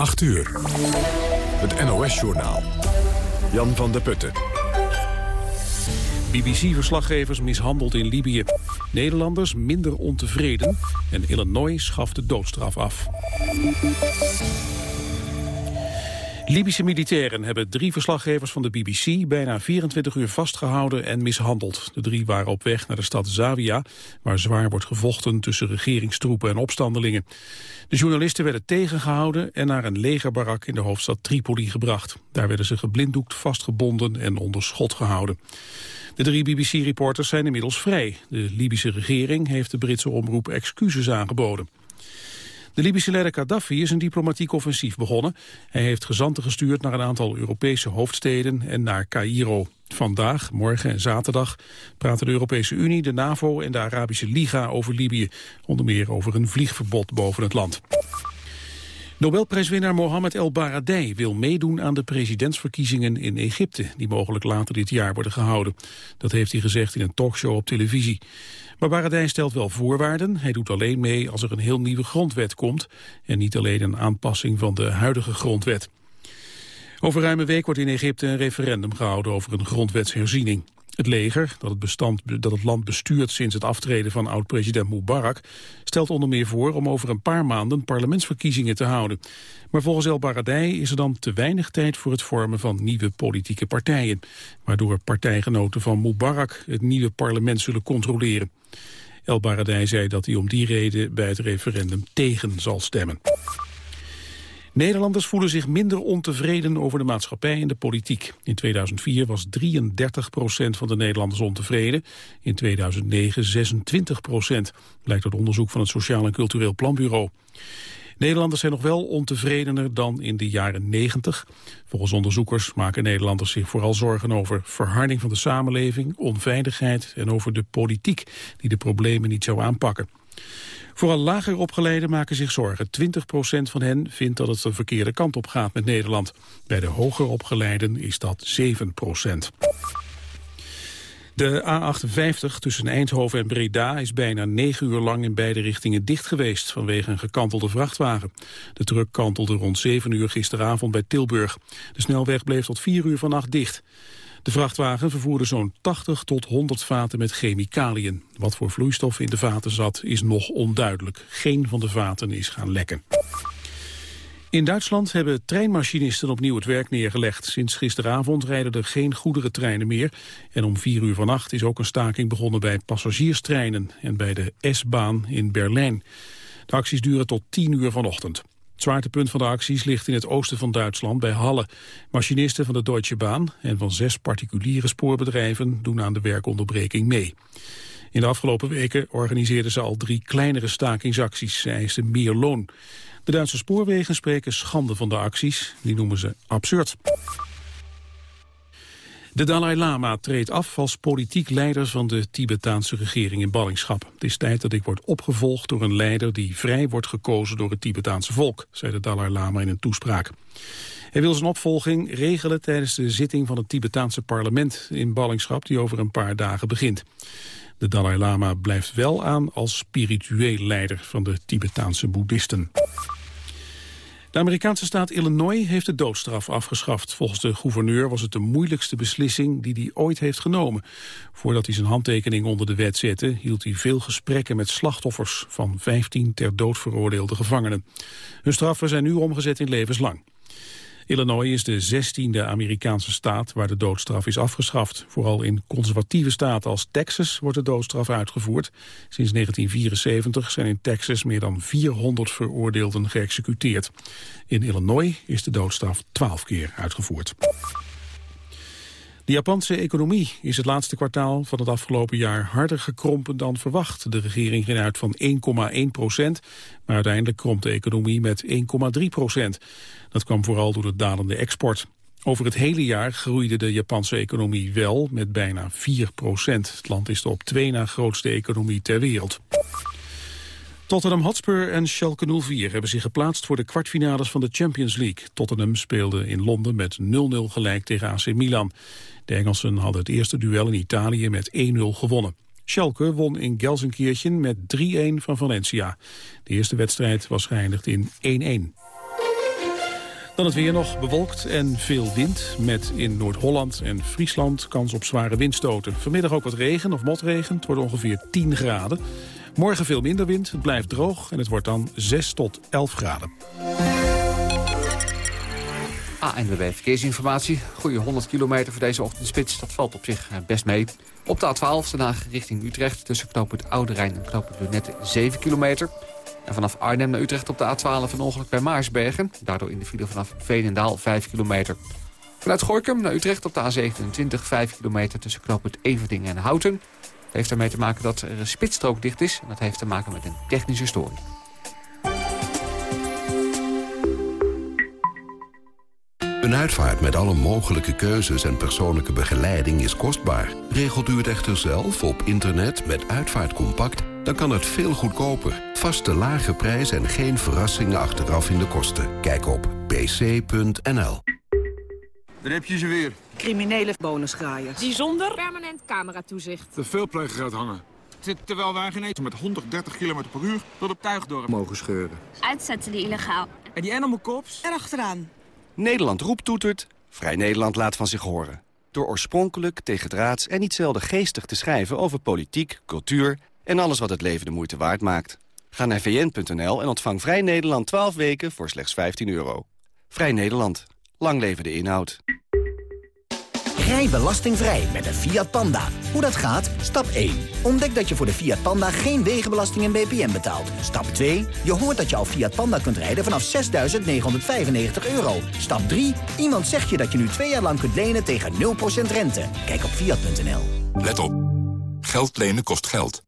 8 uur. Het NOS-journaal. Jan van der Putten. BBC-verslaggevers mishandeld in Libië. Nederlanders minder ontevreden. En Illinois schaft de doodstraf af. Libische militairen hebben drie verslaggevers van de BBC bijna 24 uur vastgehouden en mishandeld. De drie waren op weg naar de stad Zawiya, waar zwaar wordt gevochten tussen regeringstroepen en opstandelingen. De journalisten werden tegengehouden en naar een legerbarak in de hoofdstad Tripoli gebracht. Daar werden ze geblinddoekt, vastgebonden en onder schot gehouden. De drie BBC-reporters zijn inmiddels vrij. De Libische regering heeft de Britse omroep excuses aangeboden. De Libische leider Gaddafi is een diplomatiek offensief begonnen. Hij heeft gezanten gestuurd naar een aantal Europese hoofdsteden en naar Cairo. Vandaag, morgen en zaterdag praten de Europese Unie, de NAVO en de Arabische Liga over Libië. Onder meer over een vliegverbod boven het land. Nobelprijswinnaar Mohamed El Baradei wil meedoen aan de presidentsverkiezingen in Egypte, die mogelijk later dit jaar worden gehouden. Dat heeft hij gezegd in een talkshow op televisie. Maar Baradei stelt wel voorwaarden. Hij doet alleen mee als er een heel nieuwe grondwet komt en niet alleen een aanpassing van de huidige grondwet. Over ruim een week wordt in Egypte een referendum gehouden over een grondwetsherziening. Het leger, dat het, bestand, dat het land bestuurt sinds het aftreden van oud-president Mubarak, stelt onder meer voor om over een paar maanden parlementsverkiezingen te houden. Maar volgens El Baradei is er dan te weinig tijd voor het vormen van nieuwe politieke partijen, waardoor partijgenoten van Mubarak het nieuwe parlement zullen controleren. El Baradei zei dat hij om die reden bij het referendum tegen zal stemmen. Nederlanders voelen zich minder ontevreden over de maatschappij en de politiek. In 2004 was 33 procent van de Nederlanders ontevreden. In 2009 26 procent, blijkt uit onderzoek van het Sociaal en Cultureel Planbureau. Nederlanders zijn nog wel ontevredener dan in de jaren 90. Volgens onderzoekers maken Nederlanders zich vooral zorgen over verharding van de samenleving, onveiligheid en over de politiek die de problemen niet zou aanpakken. Vooral lager opgeleiden maken zich zorgen. 20% van hen vindt dat het de verkeerde kant op gaat met Nederland. Bij de hoger opgeleiden is dat 7 de A58 tussen Eindhoven en Breda is bijna negen uur lang in beide richtingen dicht geweest vanwege een gekantelde vrachtwagen. De truck kantelde rond 7 uur gisteravond bij Tilburg. De snelweg bleef tot 4 uur vannacht dicht. De vrachtwagen vervoerde zo'n 80 tot 100 vaten met chemicaliën. Wat voor vloeistof in de vaten zat is nog onduidelijk. Geen van de vaten is gaan lekken. In Duitsland hebben treinmachinisten opnieuw het werk neergelegd. Sinds gisteravond rijden er geen goederentreinen meer. En om vier uur vannacht is ook een staking begonnen bij passagierstreinen... en bij de S-baan in Berlijn. De acties duren tot tien uur vanochtend. Het zwaartepunt van de acties ligt in het oosten van Duitsland bij Halle. Machinisten van de Deutsche Bahn en van zes particuliere spoorbedrijven doen aan de werkonderbreking mee. In de afgelopen weken organiseerden ze al drie kleinere stakingsacties. Ze eisten meer loon. De Duitse spoorwegen spreken schande van de acties. Die noemen ze absurd. De Dalai Lama treedt af als politiek leider van de Tibetaanse regering in ballingschap. Het is tijd dat ik word opgevolgd door een leider die vrij wordt gekozen door het Tibetaanse volk, zei de Dalai Lama in een toespraak. Hij wil zijn opvolging regelen tijdens de zitting van het Tibetaanse parlement in ballingschap die over een paar dagen begint. De Dalai Lama blijft wel aan als spiritueel leider van de Tibetaanse boeddhisten. De Amerikaanse staat Illinois heeft de doodstraf afgeschaft. Volgens de gouverneur was het de moeilijkste beslissing die hij ooit heeft genomen. Voordat hij zijn handtekening onder de wet zette... hield hij veel gesprekken met slachtoffers van 15 ter dood veroordeelde gevangenen. Hun straffen zijn nu omgezet in levenslang. Illinois is de zestiende Amerikaanse staat waar de doodstraf is afgeschaft. Vooral in conservatieve staten als Texas wordt de doodstraf uitgevoerd. Sinds 1974 zijn in Texas meer dan 400 veroordeelden geëxecuteerd. In Illinois is de doodstraf 12 keer uitgevoerd. De Japanse economie is het laatste kwartaal van het afgelopen jaar harder gekrompen dan verwacht. De regering ging uit van 1,1 procent, maar uiteindelijk kromp de economie met 1,3 procent. Dat kwam vooral door de dalende export. Over het hele jaar groeide de Japanse economie wel met bijna 4 procent. Het land is de op twee na grootste economie ter wereld. Tottenham Hotspur en Schalke 04 hebben zich geplaatst voor de kwartfinales van de Champions League. Tottenham speelde in Londen met 0-0 gelijk tegen AC Milan. De Engelsen hadden het eerste duel in Italië met 1-0 gewonnen. Schalke won in Gelsenkirchen met 3-1 van Valencia. De eerste wedstrijd was geëindigd in 1-1. Dan het weer nog bewolkt en veel wind. Met in Noord-Holland en Friesland kans op zware windstoten. Vanmiddag ook wat regen of motregen. Het wordt ongeveer 10 graden. Morgen veel minder wind, het blijft droog en het wordt dan 6 tot 11 graden. ANWB Verkeersinformatie. Goede 100 kilometer voor deze ochtendspits. Dat valt op zich eh, best mee. Op de A12 Den Haag richting Utrecht tussen knooppunt Oude Rijn en knooppunt Lunette 7 kilometer. En vanaf Arnhem naar Utrecht op de A12 een ongeluk bij Maarsbergen. Daardoor in de file vanaf Veenendaal 5 kilometer. Vanuit Gorkum naar Utrecht op de A27 5 kilometer tussen knooppunt Everdingen en Houten. Heeft ermee te maken dat er een spitsstrook dicht is. En dat heeft te maken met een technische storing. Een uitvaart met alle mogelijke keuzes en persoonlijke begeleiding is kostbaar. Regelt u het echter zelf op internet met Uitvaartcompact... dan kan het veel goedkoper. Vaste lage prijs en geen verrassingen achteraf in de kosten. Kijk op pc.nl. Daar heb je ze weer. Criminele bonusgraaiers. Die zonder permanent cameratoezicht. De veelpleger gaat hangen. Terwijl wij geen eten met 130 km per uur tot op Tuigdorp mogen scheuren. Uitzetten die illegaal. En die animal cops? Erachteraan. Nederland roept toetert, Vrij Nederland laat van zich horen. Door oorspronkelijk, tegendraads en niet zelden geestig te schrijven over politiek, cultuur en alles wat het leven de moeite waard maakt. Ga naar vn.nl en ontvang Vrij Nederland 12 weken voor slechts 15 euro. Vrij Nederland. Lang leven de inhoud. Rij belastingvrij met een Fiat Panda. Hoe dat gaat? Stap 1. Ontdek dat je voor de Fiat Panda geen wegenbelasting en BPM betaalt. Stap 2. Je hoort dat je al Fiat Panda kunt rijden vanaf 6.995 euro. Stap 3. Iemand zegt je dat je nu twee jaar lang kunt lenen tegen 0% rente. Kijk op Fiat.nl. Let op. Geld lenen kost geld.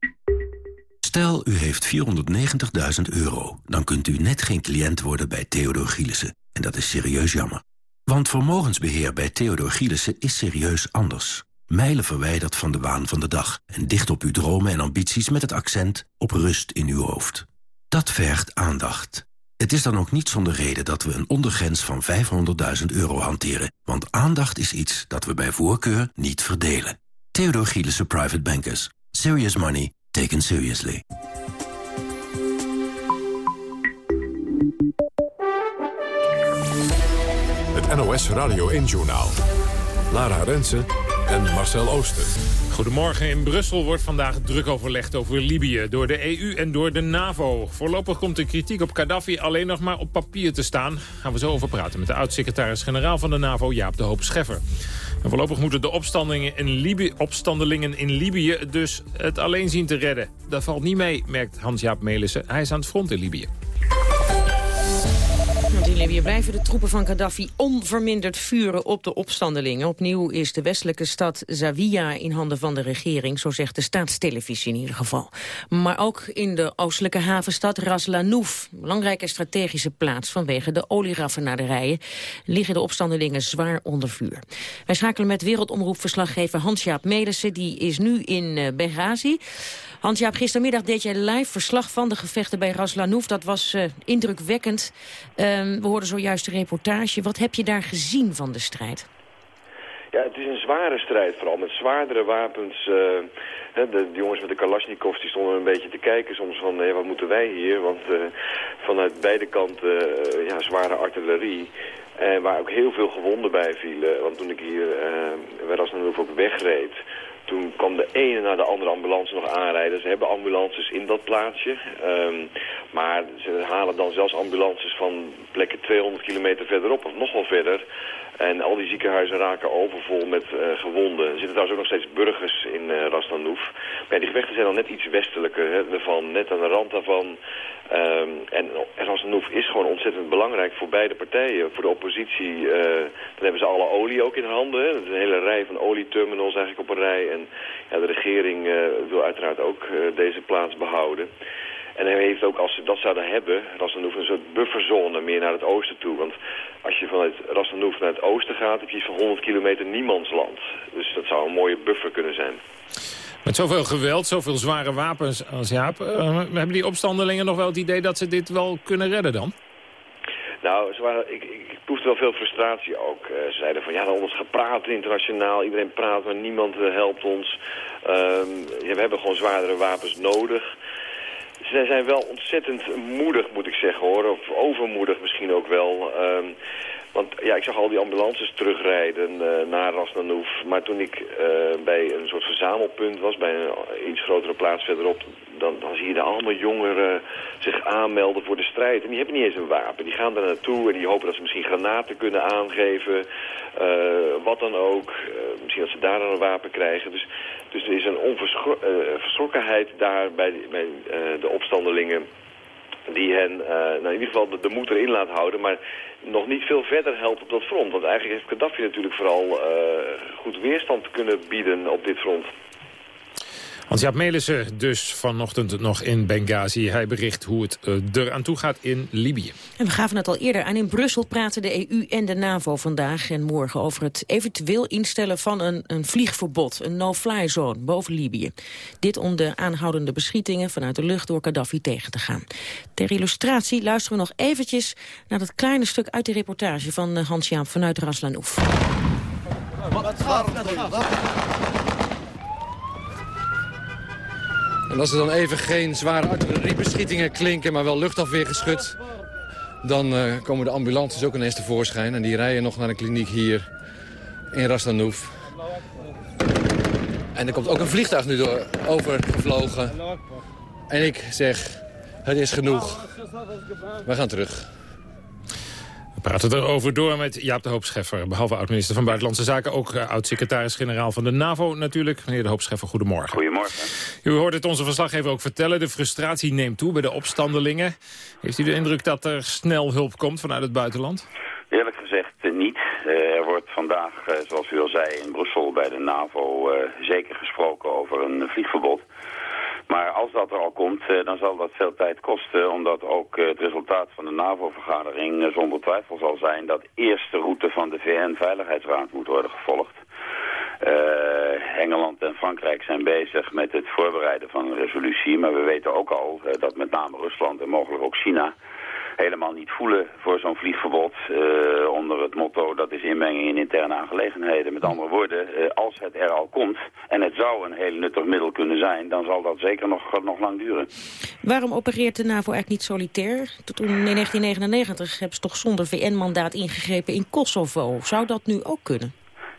Stel, u heeft 490.000 euro. Dan kunt u net geen cliënt worden bij Theodor Gielissen. En dat is serieus jammer. Want vermogensbeheer bij Theodor Gielissen is serieus anders. Mijlen verwijderd van de waan van de dag. En dicht op uw dromen en ambities met het accent op rust in uw hoofd. Dat vergt aandacht. Het is dan ook niet zonder reden dat we een ondergrens van 500.000 euro hanteren. Want aandacht is iets dat we bij voorkeur niet verdelen. Theodor Gielissen Private Bankers. Serious money taken seriously. NOS Radio 1-journaal. Lara Rensen en Marcel Ooster. Goedemorgen. In Brussel wordt vandaag druk overlegd over Libië... door de EU en door de NAVO. Voorlopig komt de kritiek op Gaddafi alleen nog maar op papier te staan. Gaan we zo over praten met de oud-secretaris-generaal van de NAVO... Jaap de Hoop Scheffer. En voorlopig moeten de in, Libië, opstandelingen in Libië dus het alleen zien te redden. Dat valt niet mee, merkt Hans-Jaap Melissen. Hij is aan het front in Libië. In Libië blijven de troepen van Gaddafi onverminderd vuren op de opstandelingen. Opnieuw is de westelijke stad Zawiya in handen van de regering, zo zegt de staatstelevisie in ieder geval. Maar ook in de oostelijke havenstad Ras Lanouf, belangrijke strategische plaats vanwege de olieraffinaderijen, liggen de opstandelingen zwaar onder vuur. Wij schakelen met wereldomroepverslaggever Hans-Jaap die is nu in uh, Benghazi. Hans-Jaap, gistermiddag deed jij live verslag van de gevechten bij Ras Lanouf. Dat was uh, indrukwekkend. Um, we hoorden zojuist de reportage. Wat heb je daar gezien van de strijd? Ja, het is een zware strijd, vooral met zwaardere wapens. Uh, de, de, jongens met de Kalashnikovs die stonden een beetje te kijken soms van, wat moeten wij hier? Want uh, vanuit beide kanten ja, zware artillerie. En waar ook heel veel gewonden bij vielen. Want toen ik hier uh, bij Rasnanouf ook wegreed... Toen kwam de ene naar de andere ambulance nog aanrijden. Ze hebben ambulances in dat plaatsje. Um, maar ze halen dan zelfs ambulances van plekken 200 kilometer verderop of nog wel verder. En al die ziekenhuizen raken overvol met uh, gewonden. Er zitten trouwens ook nog steeds burgers in uh, Rastanouf. Maar die gevechten zijn al net iets westelijker hè, ervan, net aan de rand daarvan. Um, en Rastanouf is gewoon ontzettend belangrijk voor beide partijen. Voor de oppositie, dan hebben ze alle olie ook in handen. Hè. Er is een hele rij van olieterminals eigenlijk op een rij. En ja, de regering wil uiteraard ook deze plaats behouden. En hij heeft ook, als ze dat zouden hebben, Rassanouf een soort bufferzone meer naar het oosten toe. Want als je vanuit Rassanouf naar het oosten gaat, heb je iets van 100 kilometer niemandsland. Dus dat zou een mooie buffer kunnen zijn. Met zoveel geweld, zoveel zware wapens als Jaap, uh, hebben die opstandelingen nog wel het idee dat ze dit wel kunnen redden dan? Nou, ze waren, ik, ik, ik proefde wel veel frustratie ook. Uh, ze zeiden van, ja, er wordt gepraat internationaal. Iedereen praat, maar niemand uh, helpt ons. Ja, we hebben gewoon zwaardere wapens nodig. Ze zijn wel ontzettend moedig, moet ik zeggen hoor. Of overmoedig misschien ook wel. Um, Want ja, ik zag al die ambulances terugrijden uh, naar Rasnanouf. Maar toen ik uh, bij een soort verzamelpunt was, bij een iets grotere plaats verderop... Dan, dan zie je daar allemaal jongeren zich aanmelden voor de strijd. En die hebben niet eens een wapen. Die gaan daar naartoe en die hopen dat ze misschien granaten kunnen aangeven. Uh, wat dan ook. misschien dat ze daar dan een wapen krijgen. Dus, dus er is een onverschrokkenheid daar bij, bij de opstandelingen die hen uh, nou in ieder geval de, de moed erin laat houden, maar nog niet veel verder helpt op dat front. Want eigenlijk heeft Gaddafi natuurlijk vooral uh, goed weerstand kunnen bieden op dit front. Hans-Jaap Melissen dus vanochtend nog in Benghazi. Hij bericht hoe het uh, er aan toe gaat in Libië. En we gaven het al eerder aan. In Brussel praten de EU en de NAVO vandaag en morgen... over het eventueel instellen van een, een vliegverbod, een no-fly zone boven Libië. Dit om de aanhoudende beschietingen vanuit de lucht door Gaddafi tegen te gaan. Ter illustratie luisteren we nog eventjes naar dat kleine stuk uit de reportage... van uh, Hans-Jaap vanuit Raslanouf. En als er dan even geen zware artilleriebeschietingen klinken, maar wel luchtafweergeschut... dan uh, komen de ambulances ook ineens tevoorschijn. En die rijden nog naar een kliniek hier in Rastanouf. En er komt ook een vliegtuig nu door overgevlogen. En ik zeg, het is genoeg. We gaan terug. We praten erover door met Jaap de Hoop Scheffer. Behalve oud-minister van Buitenlandse Zaken... ook uh, oud-secretaris-generaal van de NAVO natuurlijk. Meneer de Hoop Scheffer, goedemorgen. Goedemorgen. U hoort het onze verslaggever ook vertellen. De frustratie neemt toe bij de opstandelingen. Heeft u de indruk dat er snel hulp komt vanuit het buitenland? Eerlijk gezegd uh, niet. Uh, er wordt vandaag, zoals u al zei, in Brussel bij de NAVO... zeker gesproken over een vliegverbod. Maar als dat er al komt, eh, dan zal dat veel tijd kosten, omdat ook eh, het resultaat van de NAVO-vergadering eh, zonder twijfel zal zijn dat eerst de route van de VN-veiligheidsraad moet worden gevolgd. Engeland en Frankrijk zijn bezig met het voorbereiden van een resolutie, maar we weten ook al dat met name Rusland en mogelijk ook China helemaal niet voelen voor zo'n vliegverbod uh, onder het motto dat is inmenging in interne aangelegenheden. Met andere woorden, uh, als het er al komt en het zou een heel nuttig middel kunnen zijn, dan zal dat zeker nog, nog lang duren. Waarom opereert de NAVO eigenlijk niet solitair? Toen in 1999 hebben ze toch zonder VN-mandaat ingegrepen in Kosovo. Zou dat nu ook kunnen?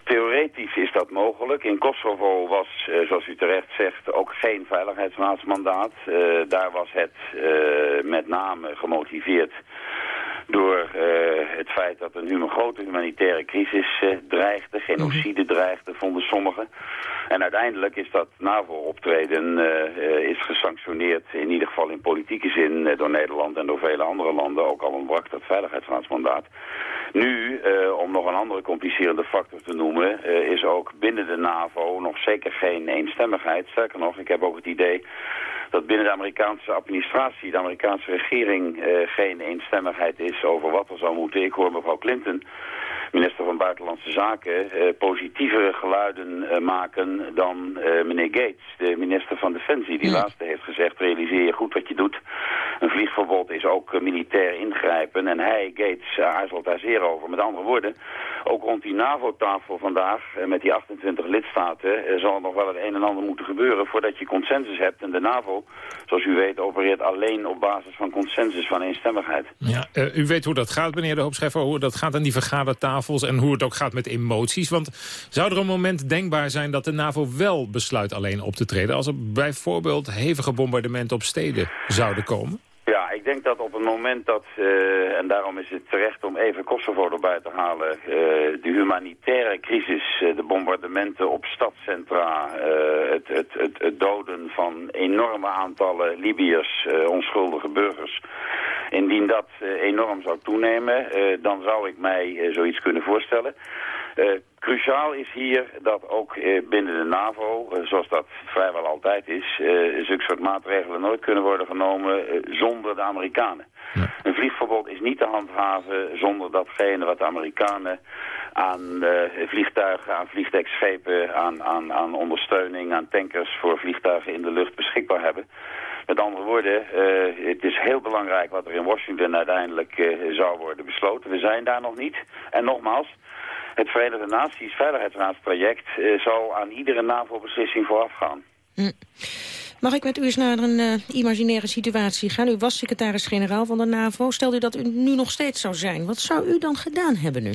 Theoretisch mogelijk. In Kosovo was, uh, zoals u terecht zegt, ook geen veiligheidsraadsmandaat. Uh, daar was het uh, met name gemotiveerd door het feit dat een hum grote humanitaire crisis dreigde, genocide dreigde, vonden sommigen. En uiteindelijk is dat NAVO-optreden is gesanctioneerd, in ieder geval in politieke zin, door Nederland en door vele andere landen, ook al ontbrak dat veiligheidsraadsmandaat. Nu, om nog een andere complicerende factor te noemen, is ook binnen de NAVO nog zeker geen eenstemmigheid. Sterker nog, ik heb ook het idee dat binnen de Amerikaanse administratie, de Amerikaanse regering, uh, geen eenstemmigheid is over wat er zou moeten. Ik hoor mevrouw Clinton minister van Buitenlandse Zaken uh, positievere geluiden uh, maken dan uh, meneer Gates, de minister van Defensie. Die ja. laatste heeft gezegd, realiseer je goed wat je doet. Een vliegverbod is ook militair ingrijpen en hij, Gates, aarzelt daar zeer over. Met andere woorden, ook rond die NAVO-tafel vandaag met die 28 lidstaten zal er nog wel het een en ander moeten gebeuren voordat je consensus hebt. En de NAVO, zoals u weet, opereert alleen op basis van consensus van eenstemmigheid. Ja, u weet hoe dat gaat, meneer de Hoopscheffer, hoe dat gaat aan die vergadertafel en hoe het ook gaat met emoties. Want zou er een moment denkbaar zijn dat de NAVO wel besluit alleen op te treden... als er bijvoorbeeld hevige bombardementen op steden zouden komen? Ik denk dat op het moment dat, uh, en daarom is het terecht om even Kosovo erbij te halen, uh, de humanitaire crisis, uh, de bombardementen op stadcentra, het, het, het, het, doden van enorme aantallen Libiërs, onschuldige burgers, indien dat enorm zou toenemen, dan zou ik mij zoiets kunnen voorstellen. Cruciaal is hier dat ook uh, binnen de NAVO, uh, zoals dat vrijwel altijd is, zulke soort maatregelen nooit kunnen worden genomen zonder de Amerikanen. Een vliegverbod is niet te handhaven zonder datgene wat de Amerikanen aan vliegtuigen, aan vliegdekschepen, aan, aan, aan ondersteuning, aan tankers voor vliegtuigen in de lucht beschikbaar hebben. Met andere woorden, uh, het is heel belangrijk wat er in Washington uiteindelijk uh, zou worden besloten. We zijn daar nog niet. En nogmaals, het Verenigde Naties Veiligheidsraadstraject uh, zal aan iedere NAVO-beslissing voorafgaan. Hm. Mag ik met u eens naar een uh, imaginaire situatie gaan? U was secretaris-generaal van de NAVO. Stel u dat u nu nog steeds zou zijn. Wat zou u dan gedaan hebben nu?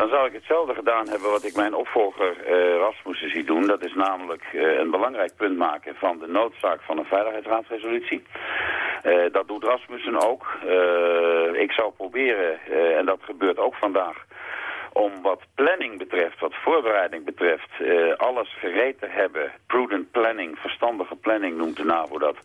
dan zou ik hetzelfde gedaan hebben wat ik mijn opvolger uh, Rasmussen zie doen. Dat is namelijk uh, een belangrijk punt maken van de noodzaak van een veiligheidsraadsresolutie. Dat doet Rasmussen ook. ik zou proberen, en dat gebeurt ook vandaag om wat planning betreft, wat voorbereiding betreft, uh, alles gereed te hebben. Prudent planning, verstandige planning noemt de NAVO dat.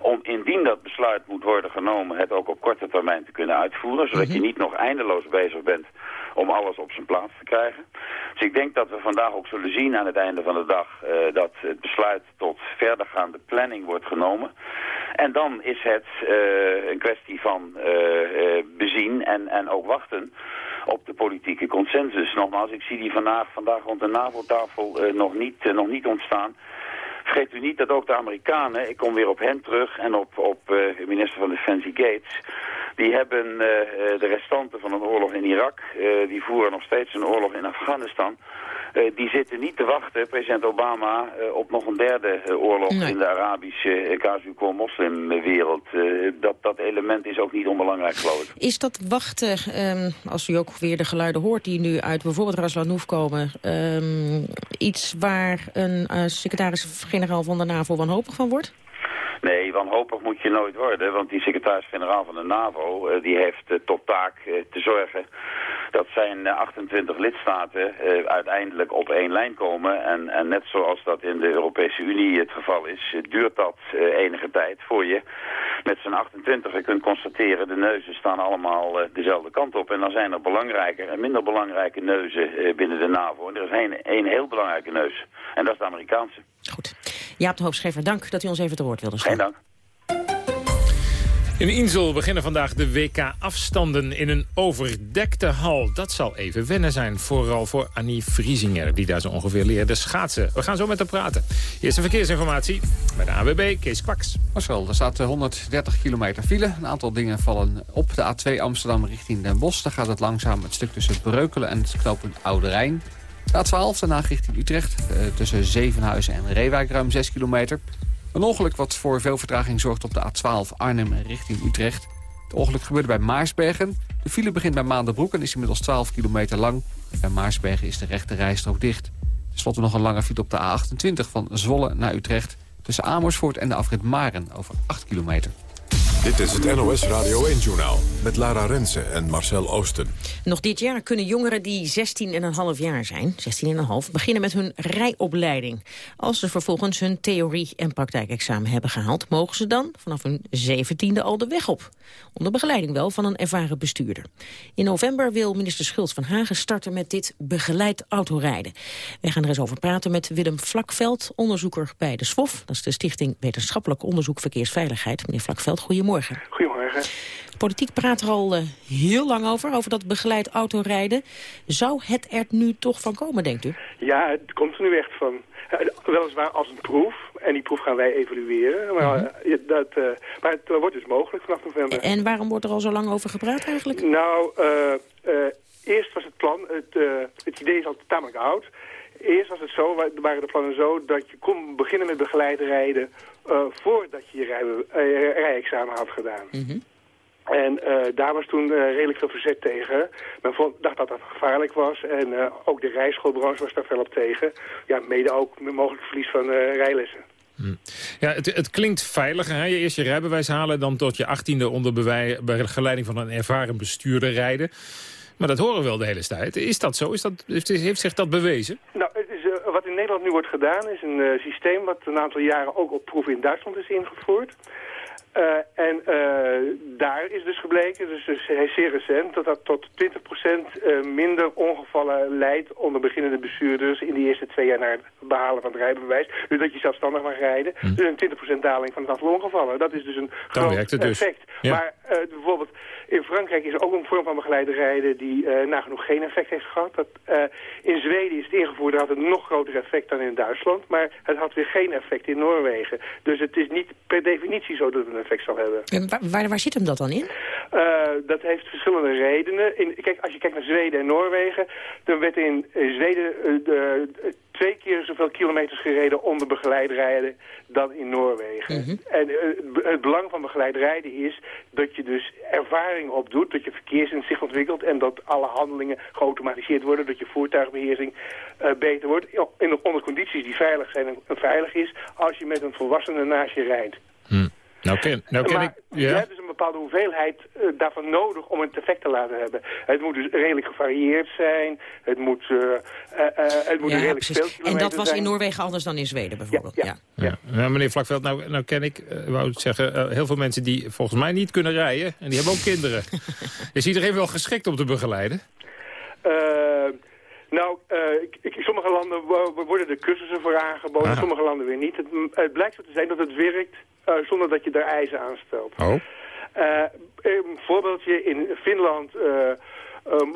Om indien dat besluit moet worden genomen, het ook op korte termijn te kunnen uitvoeren. Zodat je mhm. niet nog eindeloos bezig bent om alles op zijn plaats te krijgen. Dus ik denk dat we vandaag ook zullen zien aan het einde van de dag uh, dat het besluit tot verdergaande planning wordt genomen. En dan is het uh, een kwestie van bezien en, en ook wachten op de politieke consensus. Nogmaals, ik zie die vandaag, vandaag rond de NAVO-tafel uh, nog, niet, uh, nog niet ontstaan. Vergeet u niet dat ook de Amerikanen, ik kom weer op hen terug en op, op uh, minister van Defensie Gates... die hebben de restanten van een oorlog in Irak, die voeren nog steeds een oorlog in Afghanistan... Eh, die zitten niet te wachten, president Obama, op nog een derde eh, oorlog in de Arabische uh, moslimwereld. dat, dat element is ook niet onbelangrijk, geloof ik. Is dat wachten, um, als u ook weer de geluiden hoort die nu uit bijvoorbeeld Raslanouf komen, um, iets waar een secretaris-generaal van de NAVO wanhopig van wordt? Nee, wanhopig moet je nooit worden, want die secretaris-generaal van de NAVO... Uh, die heeft uh, tot taak uh, te zorgen dat zijn 28 lidstaten uiteindelijk op één lijn komen. En, en, net zoals dat in de Europese Unie het geval is... duurt dat enige tijd voor je met z'n 28 kunt constateren... de neuzen staan allemaal dezelfde kant op. En dan zijn er belangrijke en minder belangrijke neuzen binnen de NAVO. En er is één heel belangrijke neus. En dat is de Amerikaanse. Goed. Jaap de Hoopscheffer, dank dat u ons even te woord wilde staan. Geen dank. In Insel beginnen vandaag de WK-afstanden in een overdekte hal. Dat zal even wennen zijn, vooral voor Annie Vriesinger... die daar zo ongeveer leerde schaatsen. We gaan zo met haar praten. Eerste verkeersinformatie bij de AWB, Kees Kwaks. Marcel, er staat 130 kilometer file. Een aantal dingen vallen op. De A2 Amsterdam richting Den Bosch. Daar gaat het langzaam het stuk tussen Breukelen en het knooppunt Oude Rijn. De A12 daarna richting Utrecht. Uh, tussen Zevenhuizen en Reewijk ruim 6 kilometer. Een ongeluk wat voor veel vertraging zorgt op de A12 Arnhem richting Utrecht. Het ongeluk gebeurde bij Maarsbergen. De file begint bij Maandenbroek en is inmiddels 12 kilometer lang. Bij Maarsbergen is de rechte rijstrook dicht. Ten slotte nog een lange file op de A28 van Zwolle naar Utrecht. Tussen Amersfoort en de afrit Maren over 8 kilometer. Dit is het NOS Radio 1-journaal met Lara Rensen en Marcel Oosten. Nog dit jaar kunnen jongeren die 16,5 jaar zijn, 16,5, beginnen met hun rijopleiding. Als ze vervolgens hun theorie- en praktijkexamen hebben gehaald... mogen ze dan vanaf hun 17e al de weg op. Onder begeleiding wel van een ervaren bestuurder. In november wil minister Schultz van Hagen starten met dit begeleid autorijden. We gaan er eens over praten met Willem Vlakveld, onderzoeker bij de SWOF. Dat is de Stichting Wetenschappelijk Onderzoek Verkeersveiligheid. Meneer Vlakveld, goedemorgen. Goedemorgen. Goedemorgen. Politiek praat er al uh, heel lang over, over dat begeleid autorijden. Zou het er nu toch van komen, denkt u? Ja, het komt er nu echt van. Uh, weliswaar als een proef, en die proef gaan wij evalueren. Maar, mm -hmm. dat, maar het wordt dus mogelijk vanaf november. En waarom wordt er al zo lang over gepraat eigenlijk? Nou, eerst was het plan, het, het idee is al tamelijk oud... Eerst was het zo, waren de plannen zo dat je kon beginnen met begeleid rijden uh, voordat je je rij, uh, rijexamen had gedaan. Mhm. En uh, daar was toen redelijk veel verzet tegen. Men vond, dacht dat dat gevaarlijk was. En ook de rijschoolbranche was daar fel op tegen. Ja, mede ook met mogelijk verlies van rijlessen. Hm. Ja, het, het, klinkt veiliger. Hè? Je eerst je rijbewijs halen, dan tot je achttiende onder begeleiding van een ervaren bestuurder rijden. Maar dat horen we wel de hele tijd. Is dat zo? Is dat, heeft, heeft zich dat bewezen? Nou, wat in Nederland nu wordt gedaan is een uh, systeem wat een aantal jaren ook op proef in Duitsland is ingevoerd. Uh, en daar is dus gebleken, dus, dus zeer recent, dat dat tot 20% minder ongevallen leidt onder beginnende bestuurders in de eerste twee jaar na het behalen van het rijbewijs. Dus dat je zelfstandig mag rijden. Hm. Dus een 20% daling van het aantal ongevallen. Dat is dus een groot dus. effect. Ja. Maar bijvoorbeeld in Frankrijk is er ook een vorm van begeleide rijden die nagenoeg geen effect heeft gehad. Dat, in Zweden is het ingevoerd, dat had een nog groter effect dan in Duitsland. Maar het had weer geen effect in Noorwegen. Dus het is niet per definitie zo dat het een effect zal hebben. En waar, waar, waar zit hem dat dan in? Uh, dat heeft verschillende redenen. In, kijk, als je kijkt naar Zweden en Noorwegen, dan werd in Zweden uh, de, twee keer zoveel kilometers gereden onder begeleid rijden dan in Noorwegen. Mhm. En uh, het belang van begeleid rijden is dat je dus ervaring opdoet, dat je verkeersinzicht ontwikkelt en dat alle handelingen geautomatiseerd worden, dat je voertuigbeheersing uh, beter wordt in, onder condities die veilig zijn en veilig is als je met een volwassene naast je rijdt. Hm. Nou ken, nou ken maar ik... je Ja? hebt dus een bepaalde hoeveelheid uh, daarvan nodig om het effect te laten hebben. Het moet dus redelijk gevarieerd zijn. Het moet, uh, uh, het moet Ja, redelijk veel precies. En dat was zijn. in Noorwegen anders dan in Zweden bijvoorbeeld. Ja, Ja. Nou, meneer Vlakveld, nou, nou ken ik, uh, wou ik zeggen, uh, heel veel mensen die volgens mij niet kunnen rijden. En die hebben ook kinderen. Is iedereen wel geschikt om te begeleiden? Nou, uh, ik, ik, sommige landen worden er cursussen voor aangeboden, in sommige landen weer niet. Het, het, blijkt zo te zijn dat het werkt uh, zonder dat je er eisen aan stelt. Oh. Uh, een voorbeeldje, in Finland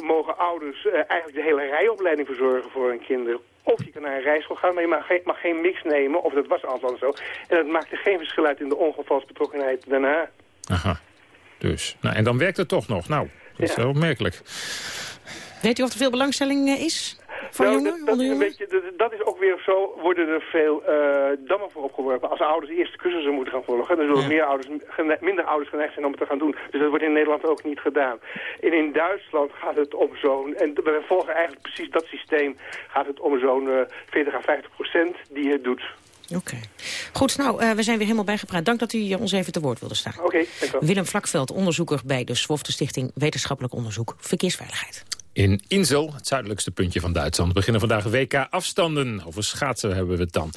mogen ouders eigenlijk de hele rijopleiding verzorgen voor hun kinderen. Of je kan naar een rijschool gaan, maar je mag geen, mag geen mix nemen, of dat was althans zo. En dat maakte geen verschil uit in de ongevalsbetrokkenheid daarna. Aha, dus. Nou, en dan werkt het toch nog. Nou, dat is Ja. wel opmerkelijk. Weet u of er veel belangstelling uh, is voor nou, jongeren? dat, dat, is dat, dat ook weer zo, worden er veel uh, dammen voor opgeworpen. Als ouders eerst cursussen moeten gaan volgen, dan zullen Ja. meer ouders, minder ouders geneigd zijn om het te gaan doen. Dus dat wordt in Nederland ook niet gedaan. En in Duitsland gaat het om zo'n, en we volgen eigenlijk precies dat systeem, gaat het om zo'n uh, 40 à 50 procent die het doet. Oké. Goed, nou, uh, we zijn weer helemaal bijgepraat. Dank dat u ons even te woord wilde staan. Oké, okay, dank u wel. Willem Vlakveld, onderzoeker bij de SWOF, de Stichting Wetenschappelijk Onderzoek Verkeersveiligheid. In Insel, het zuidelijkste puntje van Duitsland, beginnen vandaag WK-afstanden. Over schaatsen hebben we het dan.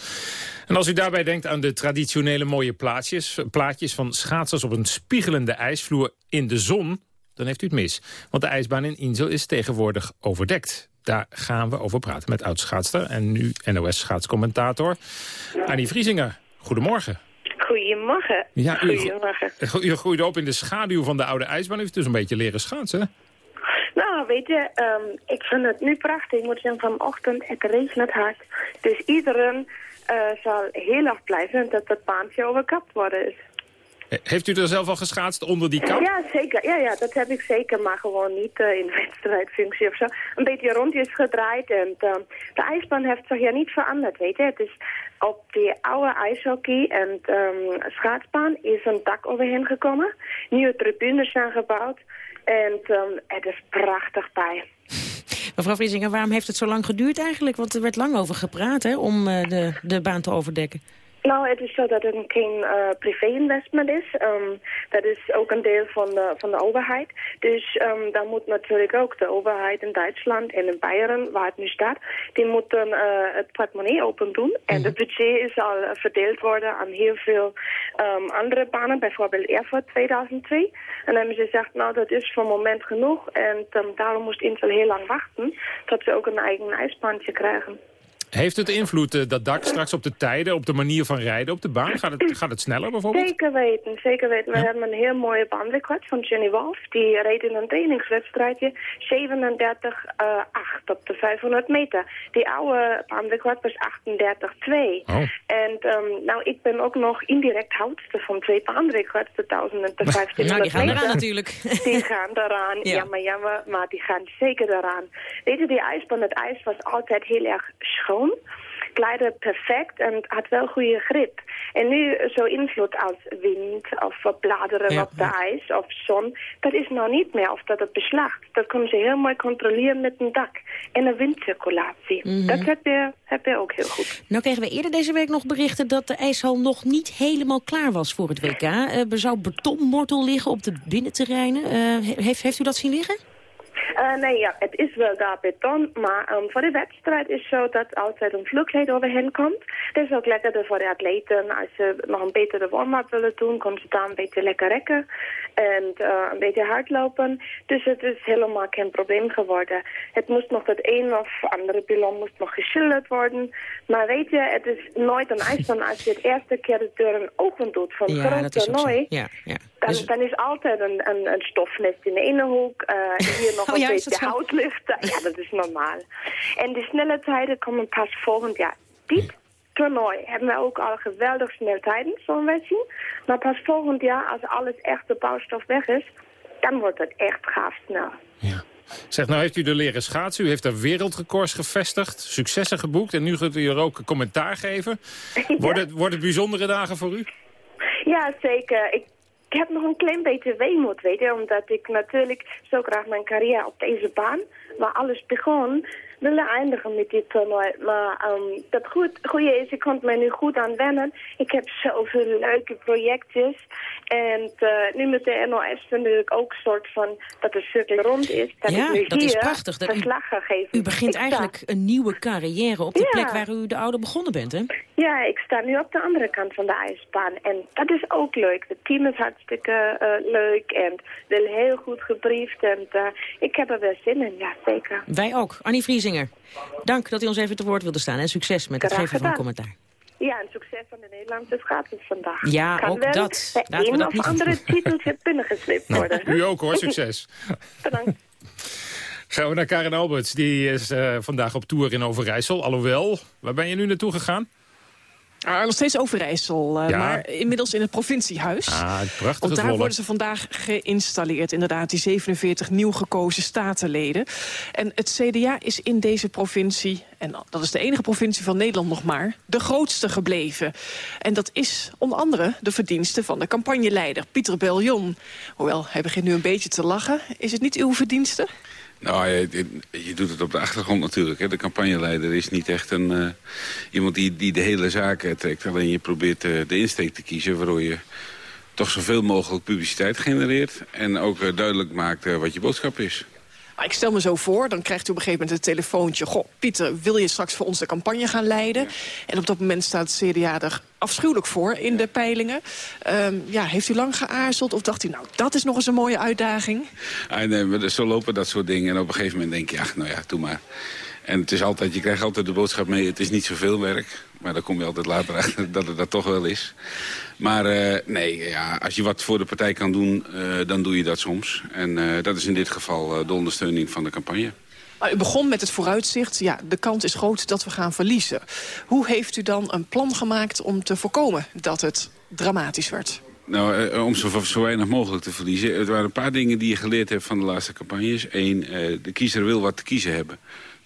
En als u daarbij denkt aan de traditionele mooie plaatjes, plaatjes van schaatsers op een spiegelende ijsvloer in de zon, dan heeft u het mis. Want de ijsbaan in Insel is tegenwoordig overdekt. Daar gaan we over praten met oud-schaatster en nu NOS-schaatscommentator Annie Vriesinger. Goedemorgen. Goedemorgen. Ja, u, Goedemorgen. u groeide op in de schaduw van de oude ijsbaan. U heeft dus een beetje leren schaatsen? Nou, weet je, um, ik vind het nu prachtig. Ik moet zeggen, vanochtend, het regent hard. Dus iedereen uh, zal heel erg blij zijn dat het baantje overkapt worden is. Heeft u er zelf al geschaatst onder die kap? Ja, zeker. Ja, ja, dat heb ik zeker, maar gewoon niet uh, in wedstrijdfunctie of zo. Een beetje rondjes gedraaid en uh, de ijsbaan heeft zich ja niet veranderd, weet je. Het is op die oude ijshockey en um, schaatsbaan is een dak overheen gekomen. Nieuwe tribunes zijn gebouwd en um, het is prachtig bij. Mevrouw Vriesinger, waarom heeft het zo lang geduurd eigenlijk? Want er werd lang over gepraat hè, om uh, de, de baan te overdekken. Nou, het is zo dat het geen uh, privé-investment is. Um, dat is ook een deel van de, van de overheid. Dus um, dan moet natuurlijk ook de overheid in Duitsland en in Bayern, waar het nu staat, die moeten uh, het portemonnee open doen. En mm -hmm. het budget is al verdeeld worden aan heel veel um, andere banen, bijvoorbeeld Erfurt 2002. En dan hebben ze gezegd, nou dat is voor het moment genoeg. En daarom moest Intel heel lang wachten tot ze ook een eigen ijsbaantje krijgen. Heeft het invloed, uh, dat dak, straks op de tijden, op de manier van rijden op de baan? Gaat het, gaat het sneller bijvoorbeeld? Zeker weten, zeker weten. We ja. hebben een heel mooie baanrecord van Jenny Wolf. Die reed in een trainingswedstrijdje 37,8 uh, op de 500 meter. Die oude baanrecord was 38,2. Oh. En um, nou, ik ben ook nog indirect houdster van twee baanrecords, de 1000 en de 1500 nou, die gaan meter. eraan natuurlijk. Die gaan eraan, ja. jammer, jammer, maar die gaan zeker eraan. Weet je, die ijsbaan, het ijs was altijd heel erg schoon glijden perfect en had wel goede grip. En nu zo invloed als wind of bladeren Ja, op de ja. ijs of zon, dat is nou niet meer of dat het beslacht. Dat kunnen ze heel mooi controleren met een dak en een windcirculatie. Mhm. Dat heb je, heb je ook heel goed. Nou kregen we eerder deze week nog berichten dat de ijshal nog niet helemaal klaar was voor het WK. Uh, er zou betonmortel liggen op de binnenterreinen. Uh, heeft, heeft u dat zien liggen? Uh, nee, ja, het is wel daar beton, maar um, voor de wedstrijd is zo dat altijd een vluchtleid overheen komt. Dat is ook lekkerder voor de atleten. Als ze nog een betere warm-up willen doen, kunnen ze daar een beetje lekker rekken en uh, een beetje hardlopen. Dus het is helemaal geen probleem geworden. Het moest nog dat een of andere pilon moest nog geschilderd worden. Maar weet je, het is nooit een ijsbaan als je het eerste keer de deuren open doet van ja, groot toernooi. Ja, ja. Dan, Dus- dan is altijd een, een, een stofnest in de ene hoek. Uh, hier nog Oh een ja, beetje houtlucht. Ja, dat is normaal. En de snelle tijden komen pas volgend jaar. Piep. toernooi hebben we ook al geweldig snel tijden, zullen wij zien. Maar pas volgend jaar, als alles echt de bouwstof weg is, dan wordt het echt gaaf snel. Zeg, nou heeft u er leren schaatsen. U heeft er wereldrecords gevestigd, successen geboekt... en nu gaat u er ook commentaar geven. Worden, het, worden het bijzondere dagen voor u? Ja, zeker. Ik, ik heb nog een klein beetje weemoed, weet je. Omdat ik natuurlijk zo graag mijn carrière op deze baan, waar alles begon, willen eindigen met dit toernooi. Maar um, dat goed, goede is, ik kon mij nu goed aan wennen. Ik heb zoveel leuke projectjes. En uh, nu met de NOS vind ik ook een soort van dat de cirkel rond is. Dat ja, ik nu dat is prachtig. Dat u, verslag ga geven. u begint Ik sta- eigenlijk een nieuwe carrière op de Ja. plek waar u de oude begonnen bent, hè? Ja, ik sta nu op de andere kant van de ijsbaan. En dat is ook leuk. Het team is hartstikke eh, leuk en heel goed gebriefd. En eh, ik heb er wel zin in, ja zeker. Wij ook. Annie Dank dat u ons even te woord wilde staan. En succes met het Graag geven van commentaar. Ja, en succes van de Nederlandse schaatsers vandaag. Ja, kan ook dat. Laten we een dat of niet andere titeltje binnengeslipt worden. U ook hoor, succes. Bedankt. Gaan we naar Karen Alberts. Die is eh, vandaag op tour in Overijssel. Alhoewel, waar ben je nu naartoe gegaan? Ah, nog steeds Overijssel, Ja. maar inmiddels in het provinciehuis. Ah, het prachtige Want daar worden ze vandaag geïnstalleerd. Inderdaad, die 47 nieuw gekozen statenleden. En het CDA is in deze provincie, en dat is de enige provincie van Nederland nog maar... de grootste gebleven. En dat is onder andere de verdienste van de campagneleider Pieter Beljon. Hoewel, hij begint nu een beetje te lachen. Is het niet uw verdienste? Nou, je, doet het op de achtergrond natuurlijk. Hè. De campagneleider is niet echt een, eh, iemand die, die de hele zaak trekt. Alleen je probeert eh, de insteek te kiezen... waardoor je toch zoveel mogelijk publiciteit genereert... en ook eh, duidelijk maakt wat je boodschap is. Maar ik stel me zo voor, dan krijgt u op een gegeven moment een telefoontje... Goh, Pieter, wil je straks voor ons de campagne gaan leiden? En op dat moment staat het CDA er afschuwelijk voor in de peilingen. Ehm, ja, heeft u lang geaarzeld of dacht u, nou, dat is nog eens een mooie uitdaging? Ah, nee, maar zo lopen dat soort dingen. En op een gegeven moment denk je, ach, nou ja, doe maar. En het is altijd, je krijgt altijd de boodschap mee, het is niet zoveel werk. Maar dan kom je altijd later achter dat het dat toch wel is. Maar eh, nee, ja, als je wat voor de partij kan doen, eh, dan doe je dat soms. En eh, dat is in dit geval de ondersteuning van de campagne. Maar u begon met het vooruitzicht, ja, de kans is groot dat we gaan verliezen. Hoe heeft u dan een plan gemaakt om te voorkomen dat het dramatisch werd? Nou, om zo, zo weinig mogelijk te verliezen. Het waren een paar dingen die je geleerd hebt van de laatste campagnes. Eén, eh, de kiezer wil wat te kiezen hebben.